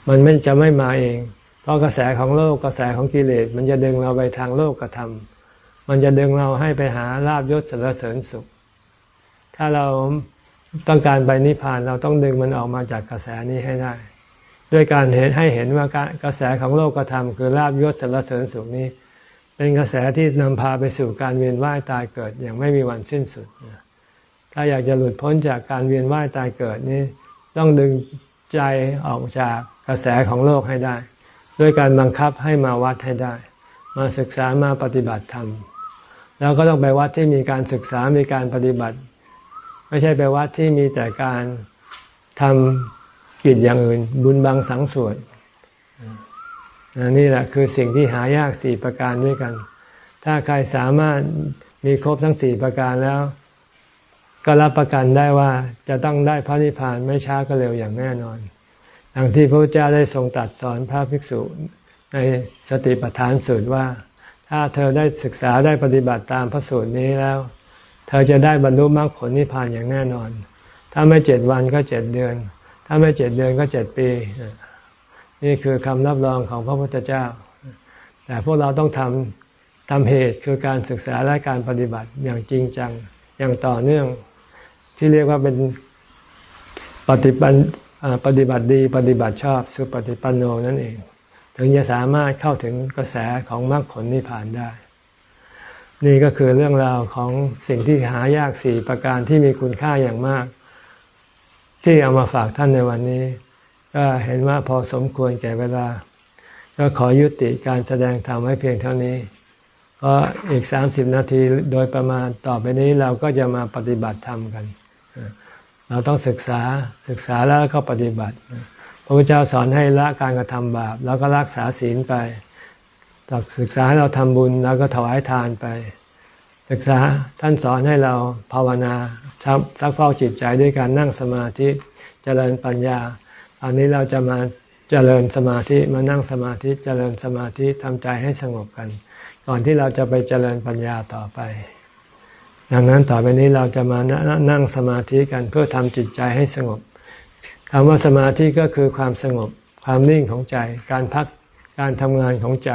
Speaker 1: มันไม่จะไม่มาเอง เพราะกระแสของโลกกระแสของกิเลสมันจะดึงเราไปทางโลกกระทำมันจะดึงเราให้ไปหาลาบยศสรรเสริญสุข ถ้าเราต้องการไปนิพพานเราต้องดึงมันออกมาจากกระแสนี้ให้ได้ ด้วยการเห็นให้เห็นว่ากระแสของโลกกระทำคือลาบยศสรรเสริญสุขนี้ เป็นกระแสที่นำพาไปสู่การเวียนว่ายตายเกิดอย่างไม่มีวันสิ้นสุด ถ้าอยากจะหลุดพ้นจากการเวียนว่ายตายเกิดนี้ ต้องดึงใจออกจาก กระแสของโลกให้ได้ ด้วยการบังคับให้มาวัดให้ได้ มาศึกษามาปฏิบัติธรรมแล้วก็ต้องไปวัดที่มีการศึกษามีการปฏิบัติ ไม่ใช่ไปวัดที่มีแต่การทำกิจอย่างอื่น บุญบางสังส่วดนี่แหละคือสิ่งที่หายากสี่ประการด้วยกัน ถ้าใครสามารถมีครบทั้งสี่ประการแล้ว ก็รับประกันได้ว่าจะต้องได้พระนิพพานไม่ช้าก็เร็วอย่างแน่นอน ดังที่พระพุทธเจ้าได้ทรงตรัสสอนพระภิกษุในสติปัฏฐานสูตรว่า ถ้าเธอได้ศึกษาได้ปฏิบัติตามพระสูตรนี้แล้ว เธอจะได้บรรลุมรรคผลนิพพานอย่างแน่นอน ถ้าไม่เจ็ดวันก็เจ็ดเดือน ถ้าไม่เจ็ดเดือนก็เจ็ดปี นี่คือคำรับรองของพระพุทธเจ้า แต่พวกเราต้องทำทำเหตุคือการศึกษาและการปฏิบัติอย่างจริงจังอย่างต่อเนื่องที่เรียกว่าเป็นปฏิบัติ ปฏิบัติดีปฏิบัติชอบสุปฏิปันโนนั่นเอง ถึงจะสามารถเข้าถึงกระแสของมรรคผลนิพพานได้ นี่ก็คือเรื่องราวของสิ่งที่หายากสี่ประการที่มีคุณค่าอย่างมาก ที่เอามาฝากท่านในวันนี้ ก็เห็นว่าพอสมควรแก่เวลา ก็ขอยุติการแสดงธรรมไว้เพียงเท่านี้ เพราะอีกสามสิบนาทีโดยประมาณต่อไปนี้เราก็จะมาปฏิบัติธรรมกัน เราต้องศึกษาศึกษาแล้วก็ปฏิบัติ พระพุทธเจ้าสอนให้ละการกระทำบาป แล้วก็รักษาศีลไปศึกษาให้เราทำบุญแล้วก็ถวายทานไป ศึกษาท่านสอนให้เราภาวนาซักฟอกจิตใจด้วยการนั่งสมาธิเจริญปัญญา อันนี้เราจะมาเจริญสมาธิมานั่งสมาธิเจริญสมาธิทำใจให้สงบกัน ก่อนที่เราจะไปเจริญปัญญาต่อไป ดังนั้นต่อไปนี้เราจะมานั่งสมาธิกันเพื่อทำจิตใจให้สงบคำว่าสมาธิก็คือความสงบ ความนิ่งของใจ การพักการทำงานของใจ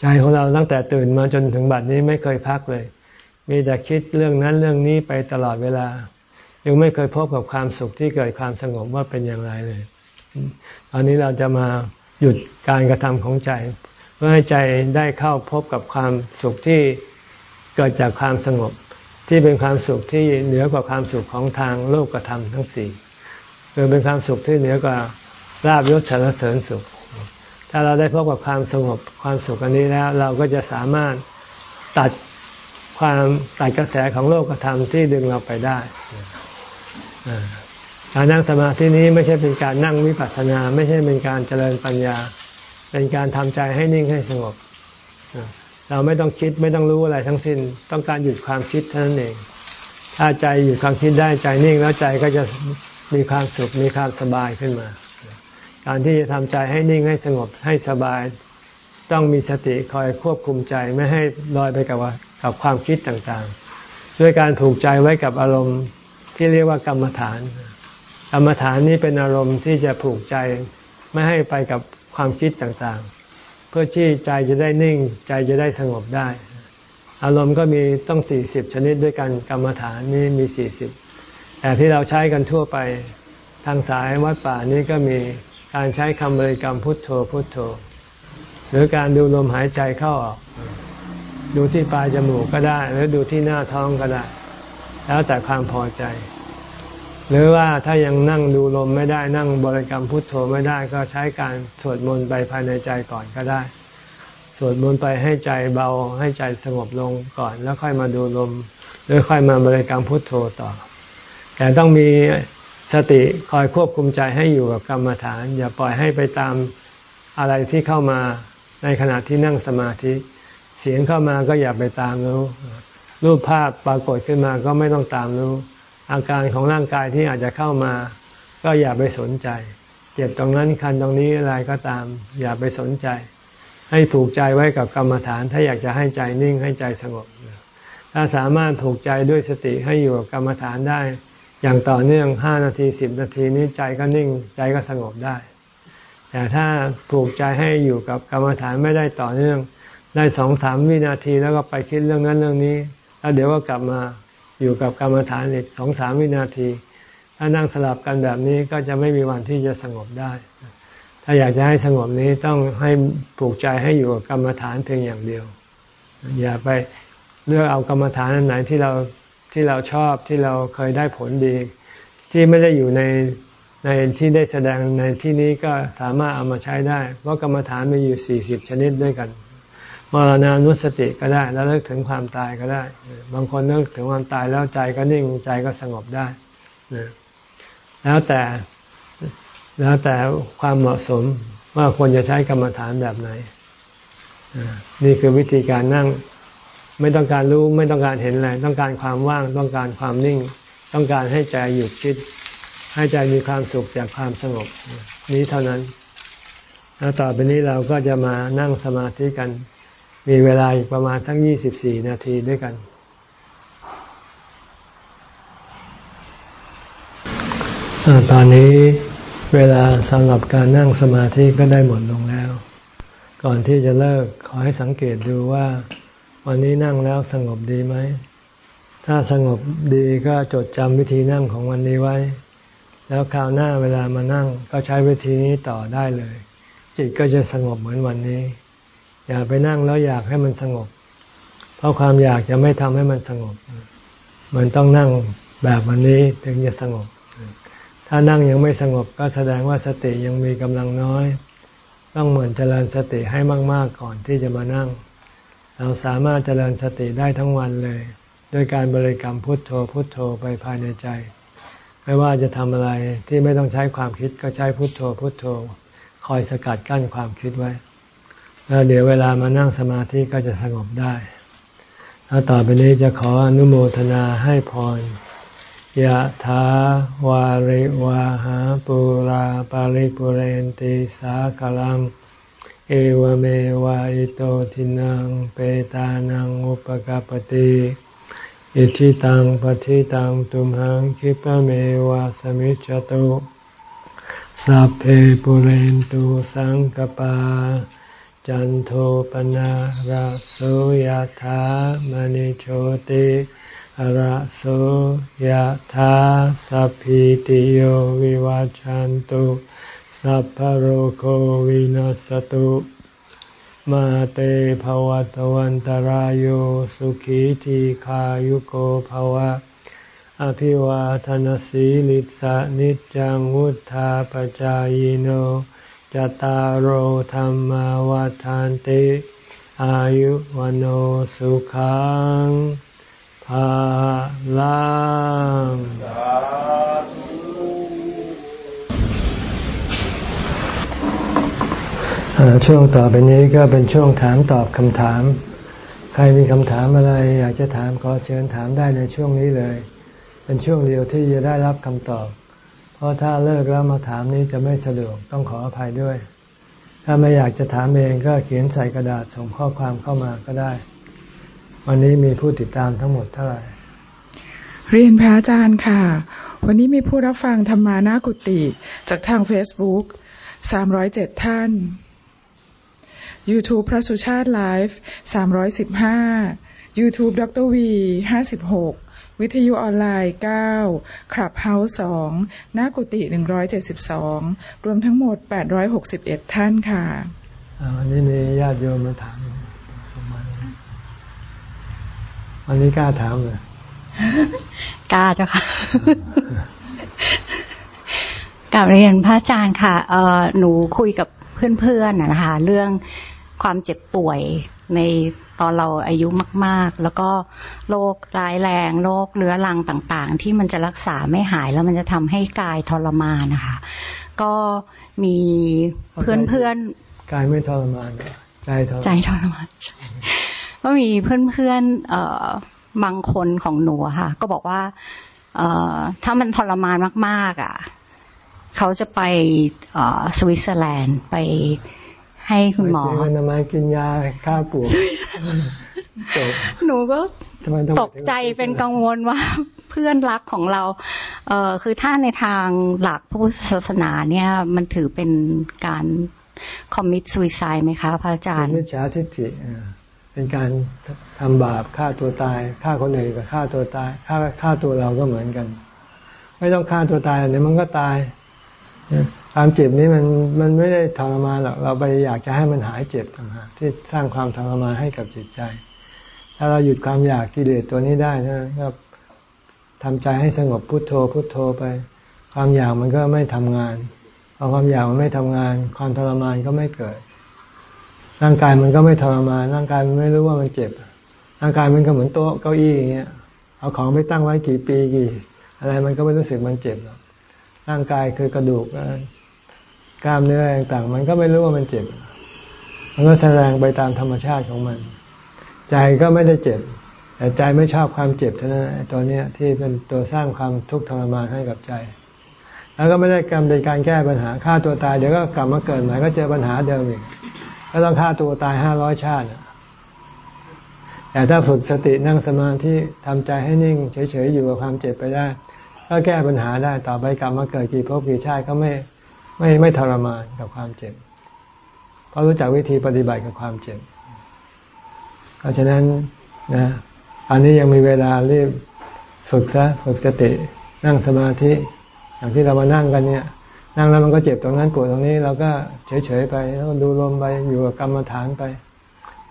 Speaker 1: ใจของเราตั้งแต่ตื่นมาจนถึงบัดนี้ไม่เคยพักเลย มีแต่คิดเรื่องนั้นเรื่องนี้ไปตลอดเวลา ยังไม่เคยพบกับความสุขที่เกิดความสงบว่าเป็นอย่างไรเลยตอนนี้เราจะมาหยุดการกระทำของใจ เพื่อให้ใจได้เข้าพบกับความสุขที่ เกิดจากความสงบที่เป็นความสุขที่เหนือกว่าความสุขของทางโลกธรรมทั้งสี่คือเป็นความสุขที่เหนือกว่าลาบยศสารเสริญสุข ถ้าเราได้พบกับความสงบความสุขอันนี้แล้ว เราก็จะสามารถตัดความตัดกระแสของโลกธรรมที่ดึงเราไปได้การนั่งสมาธินี้ไม่ใช่เป็นการนั่งวิปัสสนา ไม่ใช่เป็นการเจริญปัญญา เป็นการทำใจให้นิ่งให้สงบ เราไม่ต้องคิดไม่ต้องรู้อะไรทั้งสิ้น ต้องการหยุดความคิดเท่านั้นเอง ถ้าใจหยุดความคิดได้ใจนิ่งแล้วใจก็จะมีความสุขมีความสบายขึ้นมา การที่จะทำใจให้นิ่งให้สงบให้สบาย ต้องมีสติคอยควบคุมใจไม่ให้ลอยไปกับกับความคิดต่างๆ ด้วยการผูกใจไว้กับอารมณ์ที่เรียกว่ากรรมฐาน กรรมฐานนี้เป็นอารมณ์ที่จะผูกใจไม่ให้ไปกับความคิดต่างๆ เพื่อที่ใจจะได้นิ่ง ใจจะได้สงบได้ อารมณ์ก็มีต้องสี่สิบชนิดด้วยกันกรรมฐานนี่มีสี่สิบแต่ที่เราใช้กันทั่วไปทางสายวัดป่านี้ก็มีการใช้คำบริกรรมพุทโธพุทโธ หรือการดูลมหายใจเข้าออก ดูที่ปลายจมูกก็ได้ หรือดูที่หน้าท้องก็ได้ แล้วแต่ความพอใจ หรือว่าถ้ายังนั่งดูลมไม่ได้นั่งบริกรรมพุทโธไม่ได้ก็ใช้การสวดมนต์ไปภายในใจก่อนก็ได้ สวดมนต์ไปให้ใจเบาให้ใจสงบลงก่อน แล้วค่อยมาดูลม หรือค่อยมาบริกรรมพุทโธต่อ แต่ต้องมีสติคอยควบคุมใจให้อยู่กับกรรมฐาน อย่าปล่อยให้ไปตามอะไรที่เข้ามาในขณะที่นั่งสมาธิ เสียงเข้ามาก็อย่าไปตามรู้ รูปภาพปรากฏขึ้นมาก็ไม่ต้องตามรู้ อาการของร่างกายที่อาจจะเข้ามา ก็อย่าไปสนใจ เจ็บตรงนั้นคันตรงนี้อะไรก็ตาม อย่าไปสนใจ ให้ผูกใจไว้กับกรรมฐาน ถ้าอยากจะให้ใจนิ่งให้ใจสงบ ถ้าสามารถผูกใจด้วยสติให้อยู่กับกรรมฐานได้ อย่างต่อเนื่องห้านาทีสิบนาทีนี้ใจก็นิ่งใจก็สงบได้ แต่ถ้าผูกใจให้อยู่กับกรรมฐานไม่ได้ต่อเนื่อง ได้สองสามวินาทีแล้วก็ไปคิดเรื่องนั้นเรื่องนี้ แล้วเดี๋ยวก็กลับมา อยู่กับกรรมฐานอีกสองสามวินาที ถ้านั่งสลับกันแบบนี้ก็จะไม่มีวันที่จะสงบได้ ถ้าอยากจะให้สงบนี้ต้องให้ปลูกใจให้อยู่กับกรรมฐานเพียงอย่างเดียว อย่าไปเลือกเอากรรมฐานอันไหนที่เราที่เราชอบที่เราเคยได้ผลดี ที่ไม่ได้อยู่ในในที่ได้แสดงในที่นี้ก็สามารถเอามาใช้ได้ เพราะกรรมฐานมีอยู่สี่สิบชนิดด้วยกัน มรณานุสติก็ได้ แล้วเลิกถึงความตายก็ได้ บางคนเลิกถึงความตายแล้วใจก็นิ่งใจก็สงบได้แล้วแต่แล้วแต่ความเหมาะสมว่าควรจะใช้กรรมฐานแบบไหน นี่คือวิธีการนั่ง ไม่ต้องการรู้ไม่ต้องการเห็นอะไร ต้องการความว่างต้องการความนิ่ง ต้องการให้ใจหยุดคิด ให้ใจมีความสุขจากความสงบ นี้เท่านั้น แล้วต่อไปนี้เราก็จะมานั่งสมาธิกัน มีเวลาอีกประมาณสักยี่สิบสี่นาทีด้วยกัน ตอนนี้เวลาสำหรับการนั่งสมาธิก็ได้หมดลงแล้ว ก่อนที่จะเลิกขอให้สังเกตดูว่า วันนี้นั่งแล้วสงบดีไหม ถ้าสงบดีก็จดจำวิธีนั่งของวันนี้ไว้ แล้วคราวหน้าเวลามานั่งก็ใช้วิธีนี้ต่อได้เลย จิตก็จะสงบเหมือนวันนี้ อย่าไปนั่งแล้วอยากให้มันสงบ เพราะความอยากจะไม่ทำให้มันสงบ มันต้องนั่งแบบวันนี้ถึงจะสงบ ถ้านั่งยังไม่สงบก็แสดงว่าสติยังมีกำลังน้อย ต้องเหมือนเจริญสติให้มาก ๆ ก่อนที่จะมานั่ง เราสามารถเจริญสติได้ทั้งวันเลย ด้วยการบริกรรมพุทโธพุทโธไปภายในใจ ไม่ว่าจะทำอะไรที่ไม่ต้องใช้ความคิดก็ใช้พุทโธพุทโธ คอยสกัดกั้นความคิดไว้ แล้วเดี๋ยวเวลามานั่งสมาธิก็จะสงบได้ แล้วต่อไปนี้จะขออนุโมทนาให้พรยะถาวาริวาหาปุราปาริปุเรนติสากลัง เอวเมวะอิโตทินังเปตานังอุปกาปติอิทิตังปฏิตังตุมหังคิปะเมวะสมิจจตุสัพเพปุเรนตุสังกปา จันโทปนะระโสยธามณิโชติระโสยธาสัพพิติโยวิวาจันตุสัพพโรโควินัสตุมาเตภวัตวันตารโยสุขีทีขายุโกภวะ อภิวาทนสีลิสานิจังวุธาปจายโน จตารโหธรรมวาทานติ อายุวันโอสุขังภาลังช่วงต่อไปนี้ก็เป็นช่วงถามตอบคำถาม ใครมีคำถามอะไร อยากจะถามก็เชิญถามได้ในช่วงนี้เลย เป็นช่วงเดียวที่จะได้รับคำตอบ เพราะถ้าเลิกแล้วมาถามนี้จะไม่สะดวกต้องขออภัยด้วย ถ้าไม่อยากจะถามเองก็เขียนใส่กระดาษส่งข้อความเข้ามาก็ได้ วันนี้มีผู้ติดตามทั้งหมดเท่าไหร่
Speaker 2: เรียนพระอาจารย์ค่ะ วันนี้มีผู้รับฟังธรรมะหน้ากุฏิจากทาง Facebook 307 ท่าน YouTube พระสุชาติไลฟ์315 YouTube ดร.วี56 วิทยุออนไลน์ 9 Clubhouse 2หน้ากุฏิ172 รวมทั้งหมด 861 ท่านค่ะ
Speaker 1: วันนี้มีญาติโยมมาถามวันนี้กล้าถามเลย
Speaker 3: กล้าเจ้าค่ะกับเรียนพระอาจารย์ค่ะเออหนูคุยกับเพื่อนๆนะคะ เรื่องความเจ็บป่วย ในตอนเราอายุมาก ๆ แล้วก็โรคร้ายแรงโรคเรื้อรังต่างๆ ที่มันจะรักษาไม่หายแล้วมันจะทำให้กายทรมานนะคะ ก็มีเพื่อน
Speaker 1: ๆกายไม่ทรมานใจทรมานใจ
Speaker 3: ทรมานก็มีเพื่อนๆบางคนของหนูค่ะ ก็บอกว่าถ้ามันทรมานมาก ๆ อะ เขาจะไปสวิตเซอร์แลนด์ไป ให้คุณหมอ
Speaker 1: ทำไมกินยาฆ่าปวด
Speaker 3: หนูก็ตกใจเป็นกังวลว่าเพื่อนรักของเรา เออคือถ้าในทางหลักพระพุทธศาสนาเนี่ย มันถือเป็นการคอมมิตซูซายไหมคะพระอาจารย์
Speaker 1: เป็นมิจฉาทิฏฐิเป็นการทำบาปฆ่าตัวตายฆ่าคนอื่นกับฆ่าตัวตายฆ่าฆ่าตัวเราก็เหมือนกัน ไม่ต้องฆ่าตัวตายเดี๋ยวมันก็ตาย ความเจ็บนี้มันมันไม่ได้ทรมานหรอกเราไปอยากจะให้มันหายเจ็บต่างหากที่สร้างความทรมานให้กับจิตใจ ถ้าเราหยุดความอยากกิเลสตัวนี้ได้นะก็ทำใจให้สงบพุโทโธพุโทโธไป ความอยากมันก็ไม่ทำงานพอความอยากมันไม่ทำงาน ความทรมานก็ไม่เกิด ร่างกายมันก็ไม่ทรมาน ร่างกายมันไม่รู้ว่ามันเจ็บ ร่างกายมันก็เหมือนโต๊ะเก้าอี้อย่างเงี้ย เอาของไปตั้งไว้กี่ปีกี่ อะไรมันก็ไม่รู้สึกมันเจ็บหรอกร่างกายคือกระดูก กล้ามเนื้อต่างๆ มันก็ไม่รู้ว่ามันเจ็บ มันก็แสดงไปตามธรรมชาติของมัน ใจก็ไม่ได้เจ็บ แต่ใจไม่ชอบความเจ็บเท่านั้นตัวเนี้ยที่เป็นตัวสร้างความทุกข์ทรมานให้กับใจ แล้วก็ไม่ได้กรรมเป็นการแก้ปัญหาฆ่าตัวตายเดี๋ยวก็กลับมาเกิดใหม่ก็เจอปัญหาเดิมอีกก็ต้องฆ่าตัวตายห้าร้อยชาติแต่ถ้าฝึกสตินั่งสมาธิทำใจให้นิ่ง เฉยๆอยู่กับความเจ็บไปได้ ก็แก้ปัญหาได้ต่อไปกลับมาเกิดกี่ภพกี่ชาติก็ไม่ ไม่ไม่ทรมานกับความเจ็บ เพราะรู้จักวิธีปฏิบัติกับความเจ็บ เพราะฉะนั้นนะอันนี้ยังมีเวลารีบฝึกซะฝึกสติ นั่งสมาธิ อย่างที่เรามานั่งกันเนี่ย นั่งแล้วมันก็เจ็บตรงนั้นปวดตรงนี้เราก็เฉยๆไปแล้วดูลมไปอยู่กับกรรมฐานไป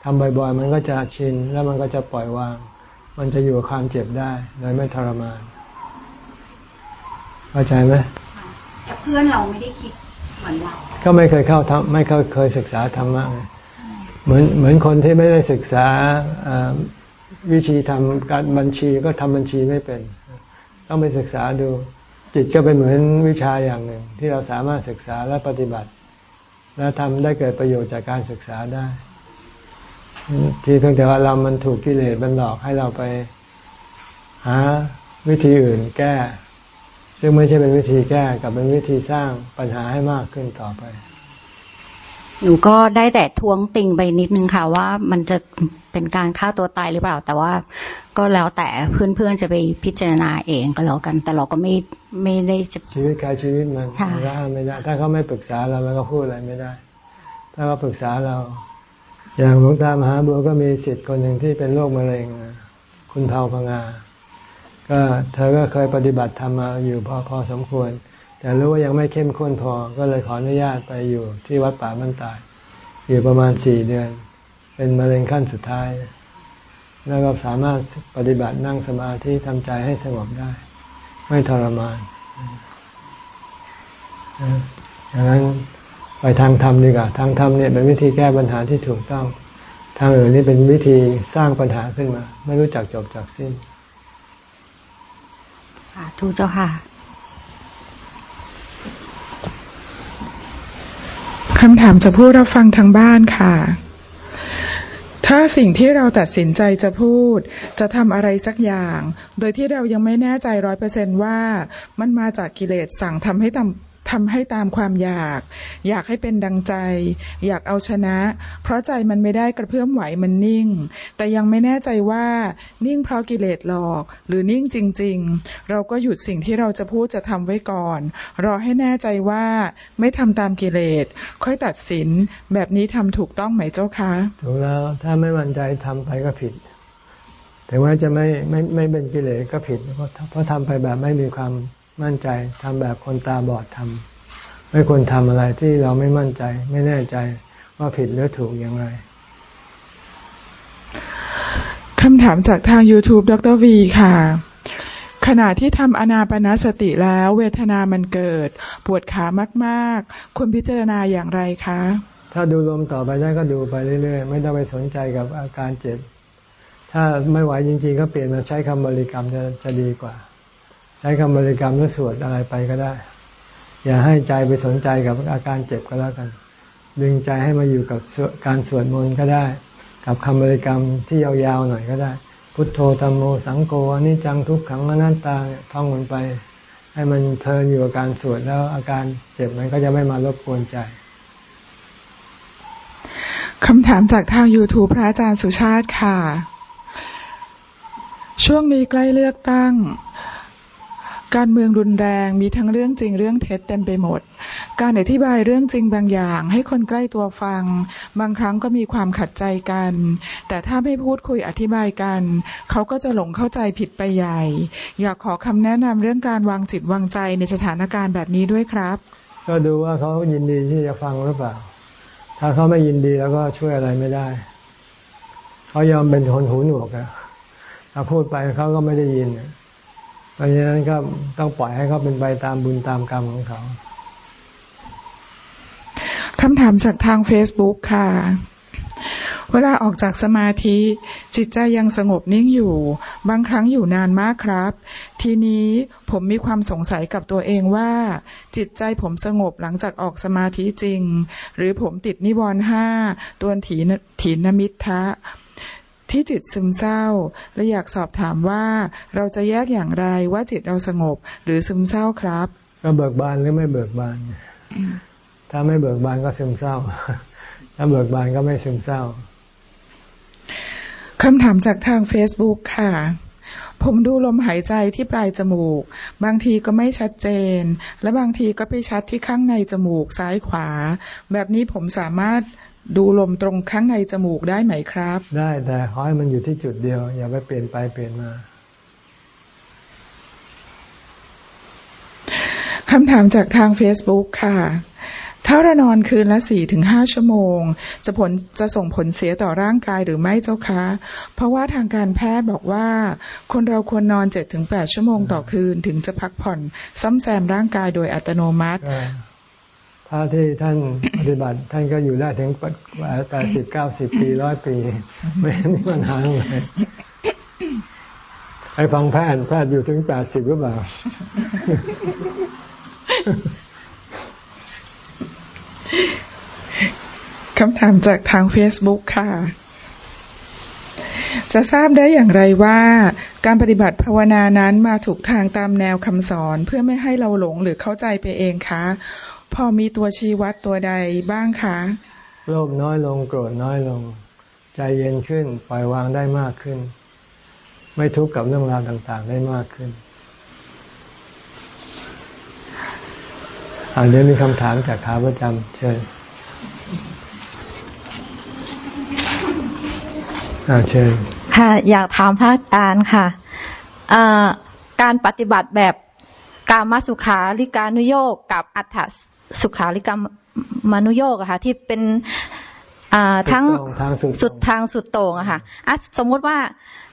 Speaker 1: ทำบ่อยๆ มันก็จะชินแล้วมันก็จะปล่อยวาง มันจะอยู่กับความเจ็บได้โดยไม่ทรมานเข้าใจไหม
Speaker 3: แต่เพื่อนเราไม่ได้คิดเหมือนเรา
Speaker 1: ก็ไม่เคยเข้าทำไม่เคยเคยศึกษาธรรมะเหมือนเหมือนคนที่ไม่ได้ศึกษาวิธีทำการบัญชีก็ทำบัญชีไม่เป็น ต้องไปศึกษาดู จิตก็เป็นเหมือนวิชาอย่างหนึ่ง ที่เราสามารถศึกษาและปฏิบัติ และทำได้เกิดประโยชน์จากการศึกษาได้ ที่เพียงแต่ว่าเรามันถูกกิเลสบันหลอกให้เราไปหาวิธีอื่นแก้ ซึ่งไม่ใช่เป็นวิธีแก้กับเป็นวิธีสร้างปัญหาให้มากขึ้นต่อไป
Speaker 3: หนูก็ได้แต่ทวงติงไปนิดนึงค่ะ ว่ามันจะเป็นการฆ่าตัวตายหรือเปล่า แต่ว่าก็แล้วแต่เพื่อนๆจะไปพิจารณาเองก็แล้วกัน แต่เราก็ไม่ไม่ได้จะ
Speaker 1: ชีวิตใครชีวิตมันร่าไม่ได้ ถ้าเขาไม่ปรึกษาเราเราก็พูดอะไรไม่ได้ ถ้าเขาปรึกษาเรา อย่างหลวงตามหาบัวก็มีสิทธิ์คนหนึ่งที่เป็นโรคมะเร็งคุณเผาพังา ก็เธอก็เคยปฏิบัติธรรมมาอยู่พอพอสมควร แต่รู้ว่ายังไม่เข้มข้นพอ ก็เลยขออนุญาตไปอยู่ที่วัดป่ามันตาย อยู่ประมาณสี่เดือน เป็นมะเร็งขั้นสุดท้าย แล้วก็สามารถปฏิบัตินั่งสมาธิทำใจให้สงบได้ ไม่ทรมานดังนั้นไปทางธรรมดีกว่าทางธรรมเนี่ยเป็นวิธีแก้ปัญหาที่ถูกต้อง ทางอื่นนี่เป็นวิธีสร้างปัญหาขึ้นมา ไม่รู้จักจบจากสิ้นา
Speaker 3: ธุเจ้าค่ะ
Speaker 2: คำถามจะพูดรับฟังทางบ้านค่ะ ถ้าสิ่งที่เราตัดสินใจจะพูด จะทำอะไรสักอย่าง โดยที่เรายังไม่แน่ใจร้อยเปอร์เซนว่ามันมาจากกิเลสสั่งทำให้ต ทำให้ตามความอยาก อยากให้เป็นดังใจ อยากเอาชนะ เพราะใจมันไม่ได้กระเพื่อมไหวมันนิ่ง แต่ยังไม่แน่ใจว่านิ่งเพราะกิเลสหลอก หรือนิ่งจริง ๆ เราก็หยุดสิ่งที่เราจะพูดจะทำไว้ก่อน รอให้แน่ใจว่าไม่ทำตามกิเลส ค่อยตัดสินแบบนี้ทำถูกต้องไหมเจ้าคะ
Speaker 1: ถูกแล้วถ้าไม่มั่นใจทำไปก็ผิดแต่ว่าจะไม่ไม่ไม่เป็นกิเลสก็ผิดเพราะเพราะทำไปแบบไม่มีความ มั่นใจทำแบบคนตาบอดทำไม่ควรทำอะไรที่เราไม่มั่นใจ ไม่แน่ใจว่าผิดหรือถูกอย่างไร
Speaker 2: คำถามจากทาง YouTube ดรวีค่ะ ขณะที่ทำอนาปนาสติแล้วเวทนามันเกิด ปวดขามากๆ ควรพิจารณาอย่างไรคะ
Speaker 1: ถ้าดูลมต่อไปได้ก็ดูไปเรื่อยๆ ไม่ต้องไปสนใจกับอาการเจ็บ ถ้าไม่ไหวจริงๆ ก็เปลี่ยนมาใช้คำบริกรรมจะจะดีกว่า ใช้คำบริกรรมหรือสวดอะไรไปก็ได้ อย่าให้ใจไปสนใจกับอาการเจ็บก็แล้วกัน ดึงใจให้มาอยู่กับการสวดมนต์ก็ได้ กับคำบริกรรมที่ยาวๆหน่อยก็ได้ พุทโธธรรมโมสังโฆอนิจจังทุกขังอนัตตาท่องมันไป ให้มันเพลินอยู่กับการสวดแล้วอาการเจ็บมันก็จะไม่มารบกวนใจ
Speaker 2: คำถามจากทาง YouTube พระอาจารย์สุชาติค่ะ ช่วงนี้ใกล้เลือกตั้ง การเมืองรุนแรงมีทั้งเรื่องจริงเรื่องเท็จเต็มไปหมด การอธิบายเรื่องจริงบางอย่าง ให้คนใกล้ตัวฟัง บางครั้งก็มีความขัดใจกัน แต่ถ้าไม่พูดคุยอธิบายกัน เขาก็จะหลงเข้าใจผิดไปใหญ่ อยากขอคำแนะนำเรื่องการวางจิตวางใจในสถานการณ์แบบนี้ด้วยครับ
Speaker 1: ก็ดูว่าเขายินดีที่จะฟังหรือเปล่า ถ้าเขาไม่ยินดีแล้วก็ช่วยอะไรไม่ได้ เขายอมเป็นคนหูหนวกอะถ้าพูดไปเขาก็ไม่ได้ยิน เพราะฉะนั้นก็ต้องปล่อยให้เขาเป็นไปตามบุญตามกรรมของเขา
Speaker 2: คำถามจากทาง Facebook ค่ะ เวลาออกจากสมาธิจิตใจยังสงบนิ่งอยู่ บางครั้งอยู่นานมากครับ ทีนี้ผมมีความสงสัยกับตัวเองว่า จิตใจผมสงบหลังจากออกสมาธิจริง หรือผมติดนิวรณ์ห้าตัวถีนถีนมิทะ ที่จิตซึมเศร้า และอยากสอบถามว่าเราจะแยกอย่างไรว่าจิตเราสงบหรือซึมเศร้าครับ
Speaker 1: ก็เบิกบานหรือไม่เบิกบาน ถ้าไม่เบิกบานก็ซึมเศร้า ถ้าเบิกบานก็ไม่ซึมเศร้า
Speaker 2: คำถามจากทาง Facebook ค่ะผมดูลมหายใจที่ปลายจมูก บางทีก็ไม่ชัดเจน และบางทีก็ไปชัดที่ข้างในจมูกซ้ายขวา แบบนี้ผมสามารถ ดูลมตรงข้างในจมูกได้ไหมครับ
Speaker 1: ได้แต่ขอให้มันอยู่ที่จุดเดียว อย่าไปเปลี่ยนไปเปลี่ยนมา
Speaker 2: คำถามจากทาง Facebook ค่ะ ถ้าเรานอนคืนละสี่ถึงห้าชั่วโมง จะผลจะส่งผลเสียต่อร่างกายหรือไม่เจ้าคะ เพราะว่าทางการแพทย์บอกว่า คนเราควรนอนเจ็ดถึงแปดชั่วโมงต่อคืน ถึงจะพักผ่อนซ่อมแซมร่างกายโดยอัตโนมัติ
Speaker 1: พระที่ท่านปฏิบัติ ท่านก็อยู่ได้ถึงแปดสิบเก้าสิบปีร้อยปี ไม่มีปัญหาเลยไอ้ฟังแพทย์แพทย์อยู่ถึงแปดสิบหรือเปล่า
Speaker 2: คำถามจากทาง Facebook ค่ะ จะทราบได้อย่างไรว่าการปฏิบัติภาวนานั้นมาถูกทางตามแนวคำสอนเพื่อไม่ให้เราหลงหรือเข้าใจไปเองคะ พอมีตัวชี้วัดตัวใดบ้างคะ
Speaker 1: โลภน้อยลงโกรธน้อยลง ใจเย็นขึ้นปล่อยวางได้มากขึ้น ไม่ทุกข์กับเรื่องราวต่าง ๆ ได้มากขึ้นอันนี้มีคำถามจากขาประจำเชิญเชิญ
Speaker 4: ค่ะ อยากถามพระอาจารย์ค่ะการปฏิบัติแบบกามาสุขาริการนุโยกกับอัฏฐ สุขาริกามนุโยกอะค่ะที่เป็นทั้งสุดทางสุดโต่งอะค่ะสมมุติว่า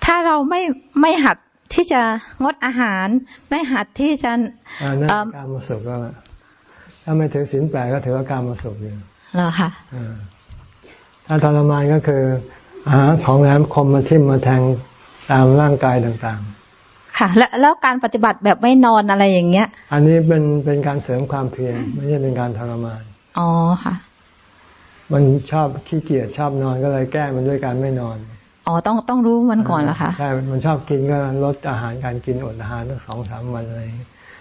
Speaker 4: ถ้าเราไม่ไม่หัดที่จะงดอาหาร ไม่หัดที่จะ
Speaker 1: การมาสุขก็ถ้าไม่ถือศีลแปดก็ถือว่าการมาสุขอยู่
Speaker 4: เหรอคะ
Speaker 1: ถ้าทรมานก็คือหาของแหลมคมมาทิ่มมาแทงตามร่างกายต่าง
Speaker 4: ๆ ค่ะ แล้วแล้วการปฏิบัติแบบไม่นอนอะไรอย่างเงี้ย
Speaker 1: อันนี้เป็นเป็นการเสริมความเพียรไม่ใช่เป็นการทรมาน
Speaker 4: อ๋อค่ะ
Speaker 1: มันชอบขี้เกียจชอบนอนก็เลยแก้มันด้วยการไม่นอน
Speaker 4: อ๋อต้องต้องรู้มันก่อนเหรอคะ
Speaker 1: ใช่ มันชอบกินก็ลดอาหารการกินอดอาหารตั้งสองสามวันอะไร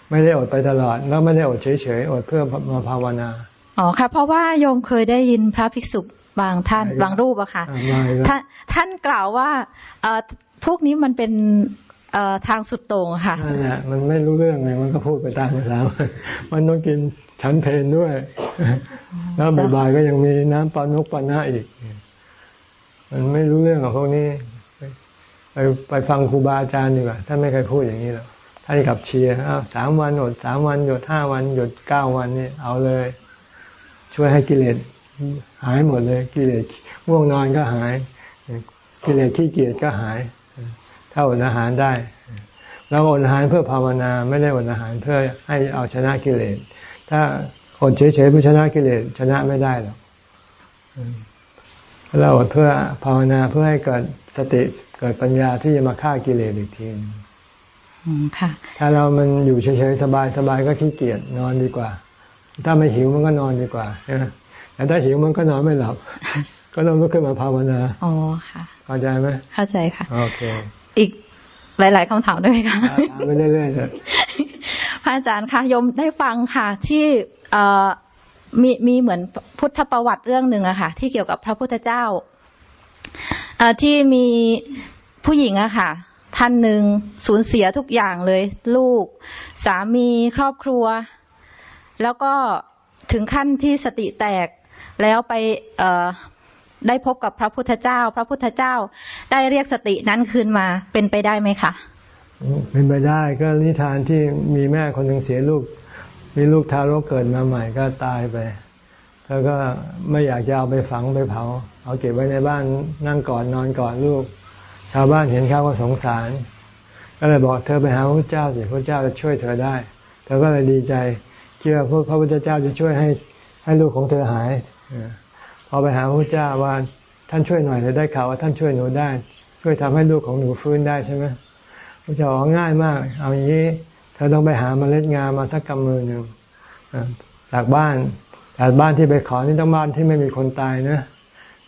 Speaker 1: ไม่ได้อดไปตลอด แล้วไม่ได้อดเฉยๆอดเพื่อมาภาวนา
Speaker 4: อ๋อค่ะ เพราะว่าโยมเคยได้ยินพระภิกษุบางท่านบางรูปอะค่ะท่านท่านกล่าวว่าเอพวกนี้มันเป็น เอทางสุดโต่งค่ะ
Speaker 1: นั่นแหละมันไม่รู้เรื่องไงมันก็พูดไปตามภาษามันต้องกินฉันเพนด้วย แล้วบ่ายๆก็ยังมีน้ำปานกปานะอีก มันไม่รู้เรื่องของพวกนี้ ไปไปฟังครูบาอาจารย์ดีกว่าท่านไม่เคยพูดอย่างนี้หรอกท่านกับเชียร์สามวันอดสามวันหยุดห้าวันหยุดเก้าวันนี่เอาเลย ช่วยให้กิเลสหายหมดเลย กิเลสง่วงนอนก็หาย กิเลสขี้เกียจก็หาย ถ้าอดอาหารได้ เราอดอาหารเพื่อภาวนาไม่ได้อดอาหารเพื่อให้เอาชนะกิเลส ถ้าอดเฉยๆเพื่อชนะกิเลสชนะไม่ได้หรอกเราอดเพื่อภาวนาเพื่อให้เกิดสติเกิดปัญญาที่จะมาฆ่ากิเลสอีกทีถ้าเรามันอยู่เฉยๆสบายๆก็ขี้เกียจนอนดีกว่า ถ้าไม่หิวมันก็นอนดีกว่าแต่ถ้าหิวมันก็นอนไม่หลับ ก็ต้องลุกขึ้นมาภาวนา
Speaker 4: อ๋อค่ะ
Speaker 1: เข้าใจไหม
Speaker 4: เข้าใจค่ะ
Speaker 1: โอเค
Speaker 4: อีกหลาย ๆคำถามได้ไหมคะ
Speaker 1: ไปเรื่อยๆเลย
Speaker 4: พระอาจารย์คะยมได้ฟังค่ะ ที่เอ่อมีมีเหมือนพุทธประวัติเรื่องหนึ่งอะค่ะ ที่เกี่ยวกับพระพุทธเจ้าเอ่อที่มีผู้หญิงอะค่ะ ท่านหนึ่งสูญเสียทุกอย่างเลย ลูก สามีครอบครัว แล้วก็ถึงขั้นที่สติแตกแล้วไป ได้พบกับพระพุทธเจ้า พระพุทธเจ้า ได้เรียกสตินั้นคืนมาเป็นไปได้ไหมคะ
Speaker 1: เป็นไปได้ก็นิทานที่มีแม่คนหนึ่งเสียลูก มีลูกทารกเกิดมาใหม่ก็ตายไปแล้วก็ไม่อยากจะเอาไปฝังไปเผา เอาเก็บไว้ในบ้านนั่งกอดนอนกอดลูก ชาวบ้านเห็นเขาก็สงสาร ก็เลยบอกเธอไปหาพระเจ้าสิพระเจ้าจะช่วยเธอได้ เธอก็เลยดีใจคิดว่าพระพุทธเจ้าจะช่วยให้ให้ลูกของเธอหาย พอไปหาพระเจ้าว่าท่านช่วยหน่อยเลยได้ข่าวว่าท่านช่วยหนูได้ ช่วยทำให้ลูกของหนูฟื้นได้ใช่ไหมพระเจ้าบอกง่ายมาก เอาอย่างนี้เธอต้องไปหาเมล็ดงามาสักกำมือหนึ่งจากบ้านแต่บ้านที่ไปขอนี่ต้องบ้านที่ไม่มีคนตายนะ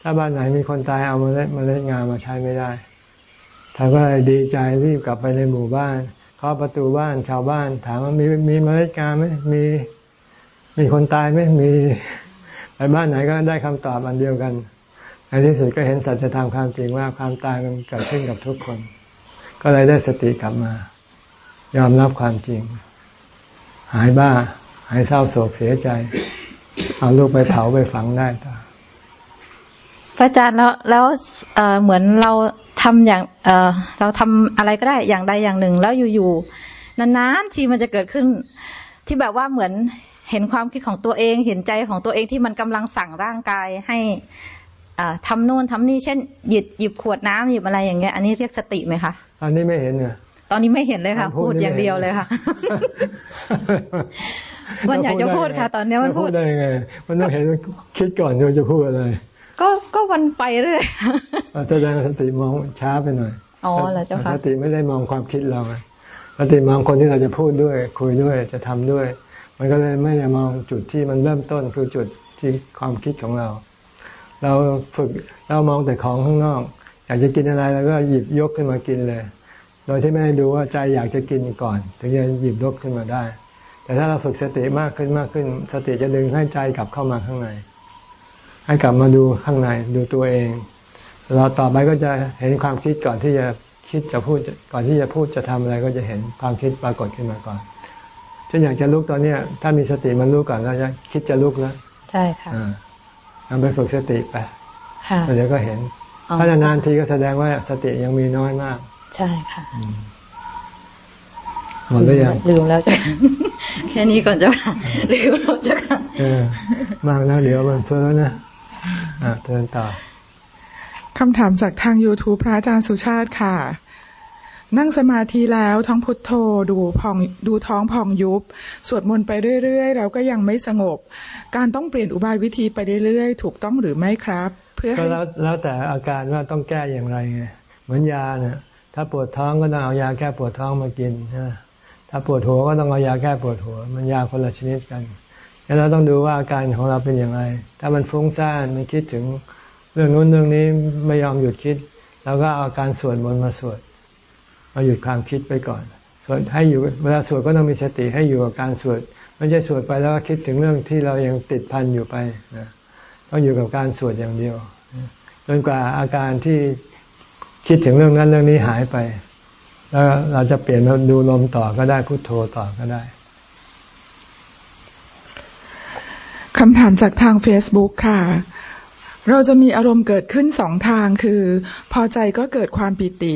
Speaker 1: ถ้าบ้านไหนมีคนตายเอาเมล็ดเมล็ดงามาใช้ไม่ได้ท่านก็เลยดีใจรีบกลับไปในหมู่บ้านเคาะประตูบ้านชาวบ้าน ถามว่ามีมีเมล็ดงาไหมมี มีคนตายไหมมี ไปบ้านไหนก็ได้คำตอบอันเดียวกันในที่สุดก็เห็นสัจธรรมความจริงว่าความตายมันเกิดขึ้นกับทุกคน ก็เลยได้สติกลับมา ยอมรับความจริง หายบ้า หายเศร้าโศกเสียใจ เอาลูกไปเผาไปฝังได้ต่อ
Speaker 4: พระอาจารย์แล้วแล้วเหมือนเราทำอย่างเอเราทำอะไรก็ได้อย่างใดอย่างหนึ่ง แล้วอยู่ๆนานๆทีมันจะเกิดขึ้น ที่แบบว่าเหมือน เห็นความคิดของตัวเอง เห็นใจของตัวเองที่มันกำลังสั่งร่างกายให้ทำโน่นทำนี่เช่นหยิบหยิบขวดน้ำหยิบอะไรอย่างเงี้ยอันนี้เรียกสติไหมคะ
Speaker 1: อันนี้ไม่เห็นเนี่ย
Speaker 4: ตอนนี้ไม่เห็นเลยค่ะ พูดอย่างเดียวเลยค่ะวันอยากจะพูดค่ะ ตอนนี้มันพูด
Speaker 1: ได้ไง มันต้องเห็นคิดก่อนที่จะพูดอะไร
Speaker 4: ก็ก็วันไปเรื่อย
Speaker 1: แสดงสติมองช้าไปหน่อย
Speaker 4: อ๋อเหรอเจ้าค่ะ
Speaker 1: สติไม่ได้มองความคิดเราสติมองคนที่เราจะพูดด้วย คุยด้วยจะทำด้วย มันก็เลยไม่ได้มองจุดที่มันเริ่มต้นคือจุดที่ความคิดของเรา เราฝึกเรามองแต่ของข้างนอก อยากจะกินอะไรแล้วก็หยิบยกขึ้นมากินเลย โดยที่ไม่ได้ดูว่าใจอยากจะกินก่อน ถึงจะหยิบยกขึ้นมาได้ แต่ถ้าเราฝึกสติมากขึ้นมากขึ้น สติจะดึงให้ใจกลับเข้ามาข้างใน ให้กลับมาดูข้างในดูตัวเอง เราต่อไปก็จะเห็นความคิดก่อนที่จะคิดจะพูดก่อนที่จะพูดจะทำอะไรก็จะเห็นความคิดปรากฏขึ้นมาก่อน ช่นอยากจะลุกตอนเนี้ย ถ้ามีสติมันลุกก่อนแล้วจะคิดจะลุกแล้ว
Speaker 4: ใช่ค่ะ
Speaker 1: ทำไปฝึกสติไป
Speaker 4: ค่ะ
Speaker 1: เดี๋ยวก็เห็น ถ้านานๆทีก็แสดงว่าสติยังมีน้อยมาก
Speaker 4: ใช่ค่ะ
Speaker 1: หมดหรือยัง
Speaker 4: ลืมแล้วจ้ะแค่นี้ก่อนจ้ะลืมแล้วจ้ะ
Speaker 1: มากแล้วเดี๋ยวมันเฟ้อนะอ่าเทินต่อ
Speaker 2: คำถามจากทาง YouTube พระอาจารย์สุชาติค่ะ นั่งสมาธิแล้วท้องพุทโธดูพองดูท้องพองยุบ สวดมนต์ไปเรื่อยๆแล้วก็ยังไม่สงบ การต้องเปลี่ยนอุบายวิธีไปเรื่อยๆ ถูกต้องหรือไม่ครับ
Speaker 1: เพื่อก็แล้วแล้วแต่อาการว่าต้องแก้อย่างไรไงเหมือนยาเนี่ยถ้าปวดท้องก็ต้องเอายาแก้ปวดท้องมากินนะถ้าปวดหัวก็ต้องเอายาแก้ปวดหัว มันยาคนละชนิดกันแล้วเราต้องดูว่าอาการของเราเป็นอย่างไร ถ้ามันฟุ้งซ่านมันคิดถึงเรื่องนู้นเรื่องนี้ไม่ยอมหยุดคิด แล้วก็เอาการสวดมนต์มาสวด เราหยุดความคิดไปก่อนสวดให้อยู่เวลาสวดก็ต้องมีสติให้อยู่กับการสวดไม่ใช่สวดไปแล้วคิดถึงเรื่องที่เรายังติดพันอยู่ไปต้องอยู่กับการสวดอย่างเดียวจนกว่าอาการที่คิดถึงเรื่องนั้นเรื่องนี้หายไป แล้วเราจะเปลี่ยนมาดูลมต่อก็ได้พุโทโธต่อก็ได้
Speaker 2: คำถามจากทาง Facebook ค่ะ เราจะมีอารมณ์เกิดขึ้นสองทางคือ พอใจก็เกิดความปิติ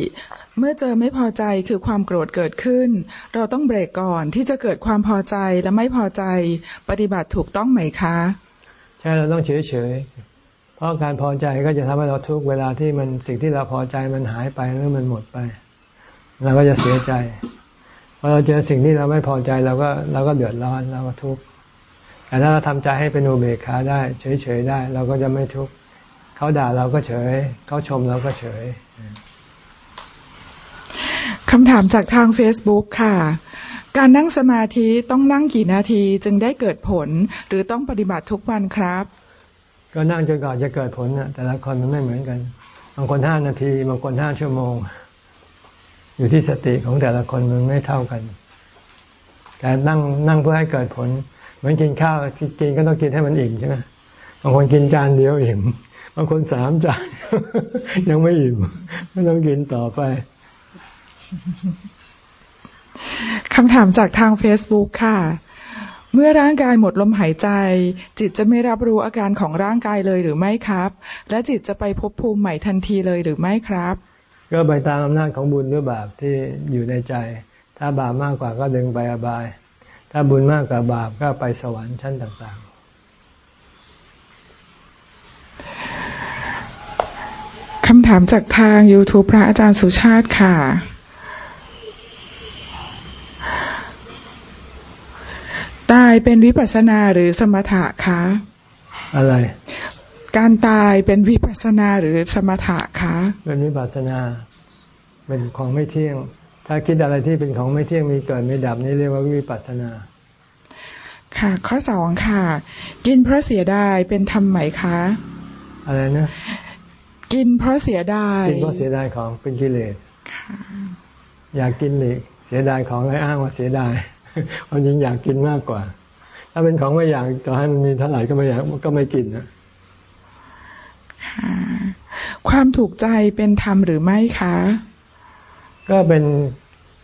Speaker 2: เมื่อเจอไม่พอใจคือความโกรธเกิดขึ้น เราต้องเบรกก่อนที่จะเกิดความพอใจและไม่พอใจ ปฏิบัติถูกต้องไหมคะ
Speaker 1: ใช่เราต้องเฉยเฉยเพราะการพอใจก็จะทำให้เราทุกเวลาที่มันสิ่งที่เราพอใจมันหายไปหรือมันหมดไป เราก็จะเสียใจพอเราเจอสิ่งที่เราไม่พอใจเราก็เราก็เดือดร้อนเราก็ทุกข์แต่ถ้าเราทำใจให้เป็นอุเบกขาได้ เฉยเฉยได้ เราก็จะไม่ทุกข์เขาด่าเราก็เฉย เขาชมเราก็เฉย
Speaker 2: คำถามจากทาง Facebook ค่ะ การนั่งสมาธิต้องนั่งกี่นาทีจึงได้เกิดผล หรือต้องปฏิบัติทุกวันครับ
Speaker 1: ก็นั่งจนกว่าจะเกิดผลนะแต่ละคนมันไม่เหมือนกัน บางคนห้านาที บางคนห้าชั่วโมง อยู่ที่สติของแต่ละคนมันไม่เท่ากันการนั่งนั่งเพื่อให้เกิดผล เหมือนกินข้าวกินก็ต้องกินให้มันอิ่มใช่ไหมบางคนกินจานเดียวอิ่มบางคนสามจานยังไม่อิ่มไม่ต้องกินต่อไป
Speaker 2: คำถามจากทาง Facebook ค่ะ เมื่อร่างกายหมดลมหายใจ จิตจะไม่รับรู้อาการของร่างกายเลยหรือไม่ครับ และจิตจะไปพบภูมิใหม่ทันทีเลยหรือไม่ครับ
Speaker 1: ก็ไปตามอำนาจของบุญหรือบาปที่อยู่ในใจ ถ้าบาปมากกว่าก็ดึงไปอบาย ถ้าบุญมากกว่าบาปก็ไปสวรรค์ชั้นต่าง
Speaker 2: ๆคำถามจากทาง YouTube พระอาจารย์สุชาติค่ะ ตายเป็นวิปัสนาหรือสมถะคะ
Speaker 1: อะไร
Speaker 2: การตายเป็นวิปัสสนาหรือสมถะคะ
Speaker 1: เป็นวิปัสสนาเป็นของไม่เที่ยง ถ้าคิดอะไรที่เป็นของไม่เที่ยงมีเกิดไม่ดับนี่เรียกว่าวิปัสสนา
Speaker 2: ค่ะ ข้อสองค่ะ กินเพราะเสียดายเป็นธรรมไหมคะ
Speaker 1: อะไรนะ
Speaker 2: กินเพราะเสียดาย
Speaker 1: กินเพราะเสียดายของเป็นกิเลส
Speaker 2: ค่ะ
Speaker 1: อยากกินอีกเสียดายของแล้วอ้างว่าเสียดาย ความจริงอยากกินมากกว่า ถ้าเป็นของไม่อยากต่อให้มันมีเท่าไหร่ก็ไม่อยากก็ไม่กินนะ
Speaker 2: ค่ะความถูกใจเป็นธรรมหรือไม่คะ
Speaker 1: ก็เป็น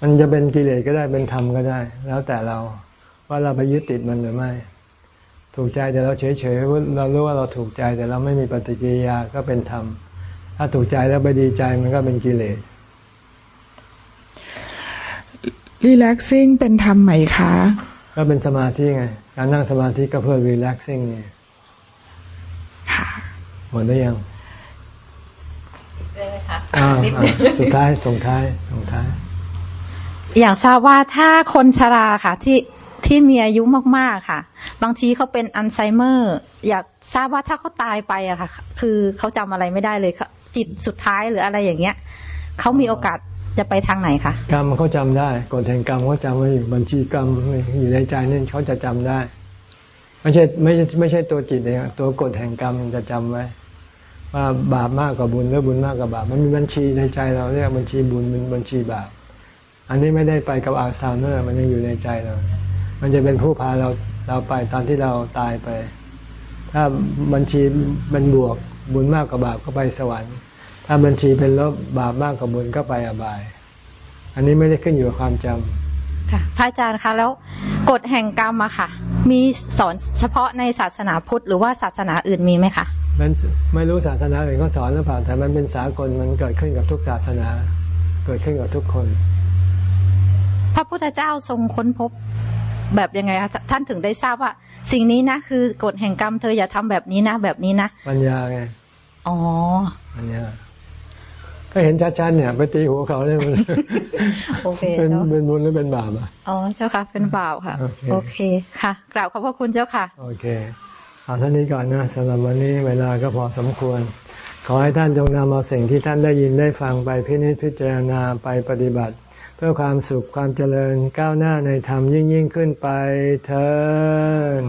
Speaker 1: มันจะเป็นกิเลสก็ได้เป็นธรรมก็ได้ แล้วแต่เราว่าเราไปยึดติดมันหรือไม่ ถูกใจแต่เราเฉยๆเรารู้ว่าเราถูกใจแต่เราไม่มีปฏิกิริยาก็เป็นธรรมถ้าถูกใจแล้วไปดีใจมันก็เป็นกิเลส
Speaker 2: relaxing เป็นธรรมไหมคะ
Speaker 1: ก็เป็นสมาธิไง การนั่งสมาธิก็เพื่อ relaxing นี่
Speaker 2: ค่ะ
Speaker 1: หมดได้ยัง
Speaker 4: ได้ไหมคะ
Speaker 1: อ่าอ่าสุดท้ายส่งท้ายส่งท้าย
Speaker 4: อยากทราบว่าถ้าคนชราค่ะ ที่ที่มีอายุมากๆค่ะ บางทีเขาเป็นอัลไซเมอร์ อยากทราบว่าถ้าเขาตายไปอะค่ะ คือเขาจำอะไรไม่ได้เลยค่ะจิตสุดท้ายหรืออะไรอย่างเงี้ยเขามีโอกาส จะไปทางไหนคะ
Speaker 1: กรรมเขาจำได้กฎแห่งกรรมเขาจำไว้อยู่บัญชีกรรมอยู่ในใจนี่เขาจะจำได้ ไม่ใช่ไม่ใช่ไม่ใช่ตัวจิตเองตัวกฎแห่งกรรมจะจำไว้ ว่าบาปมากกว่าบุญหรือบุญมากกว่าบาปมันมีบัญชีในใจเราเรียกบัญชีบุญเป็นบัญชีบาปอันนี้ไม่ได้ไปกับอาซาเนอร์มันยังอยู่ในใจเรา มันจะเป็นผู้พาเราเราไปตอนที่เราตายไป ถ้าบัญชีเป็นบวกบุญมากกว่าบาปก็ไปสวรรค์ ถ้าบัญชีเป็นลบบาปมากกว่าบุญก็ไปอบาย อันนี้ไม่ได้ขึ้นอยู่กับความจำ
Speaker 4: ค่ะ พระอาจารย์คะแล้วกฎแห่งกรรมอะค่ะ มีสอนเฉพาะในศาสนาพุทธหรือว่าศาสนาอื่นมีไหมคะ
Speaker 1: มันไม่รู้ศาสนาอื่นเขาสอนหรือเปล่าแต่มันเป็นสากลมันเกิดขึ้นกับทุกศาสนา เกิดขึ้นกับทุกคน
Speaker 4: พระพุทธเจ้าทรงค้นพบแบบยังไงคะท่านถึงได้ทราบว่า สิ่งนี้นะคือกฎแห่งกรรมเธออย่าทำแบบนี้นะแบบนี้นะ
Speaker 1: ปัญญาไง
Speaker 4: อ๋อ
Speaker 1: ปัญญา ก็เห็นชัดๆเนี่ย ไปตีหัวเขาเนี่ยมัน
Speaker 4: โอเค
Speaker 1: เป็น
Speaker 4: เนาะ
Speaker 1: เป็นบุญหรือเป็นบาปอะ
Speaker 4: อ๋อเจ้าค่ะ เป็นบ่าวค่ะ
Speaker 1: โอเค
Speaker 4: โอเคค่ะกราบขอบพระคุณเจ้าค่ะ
Speaker 1: โอเคเอาเท่านี้ก่อนนะสำหรับวันนี้เวลาก็พอสมควร ขอให้ท่านจงนำเอาสิ่งที่ท่านได้ยินได้ฟังไปพินิจพิจารณาไปปฏิบัติ เพื่อความสุขความเจริญก้าวหน้าในธรรมยิ่งยิ่งขึ้นไปเธอ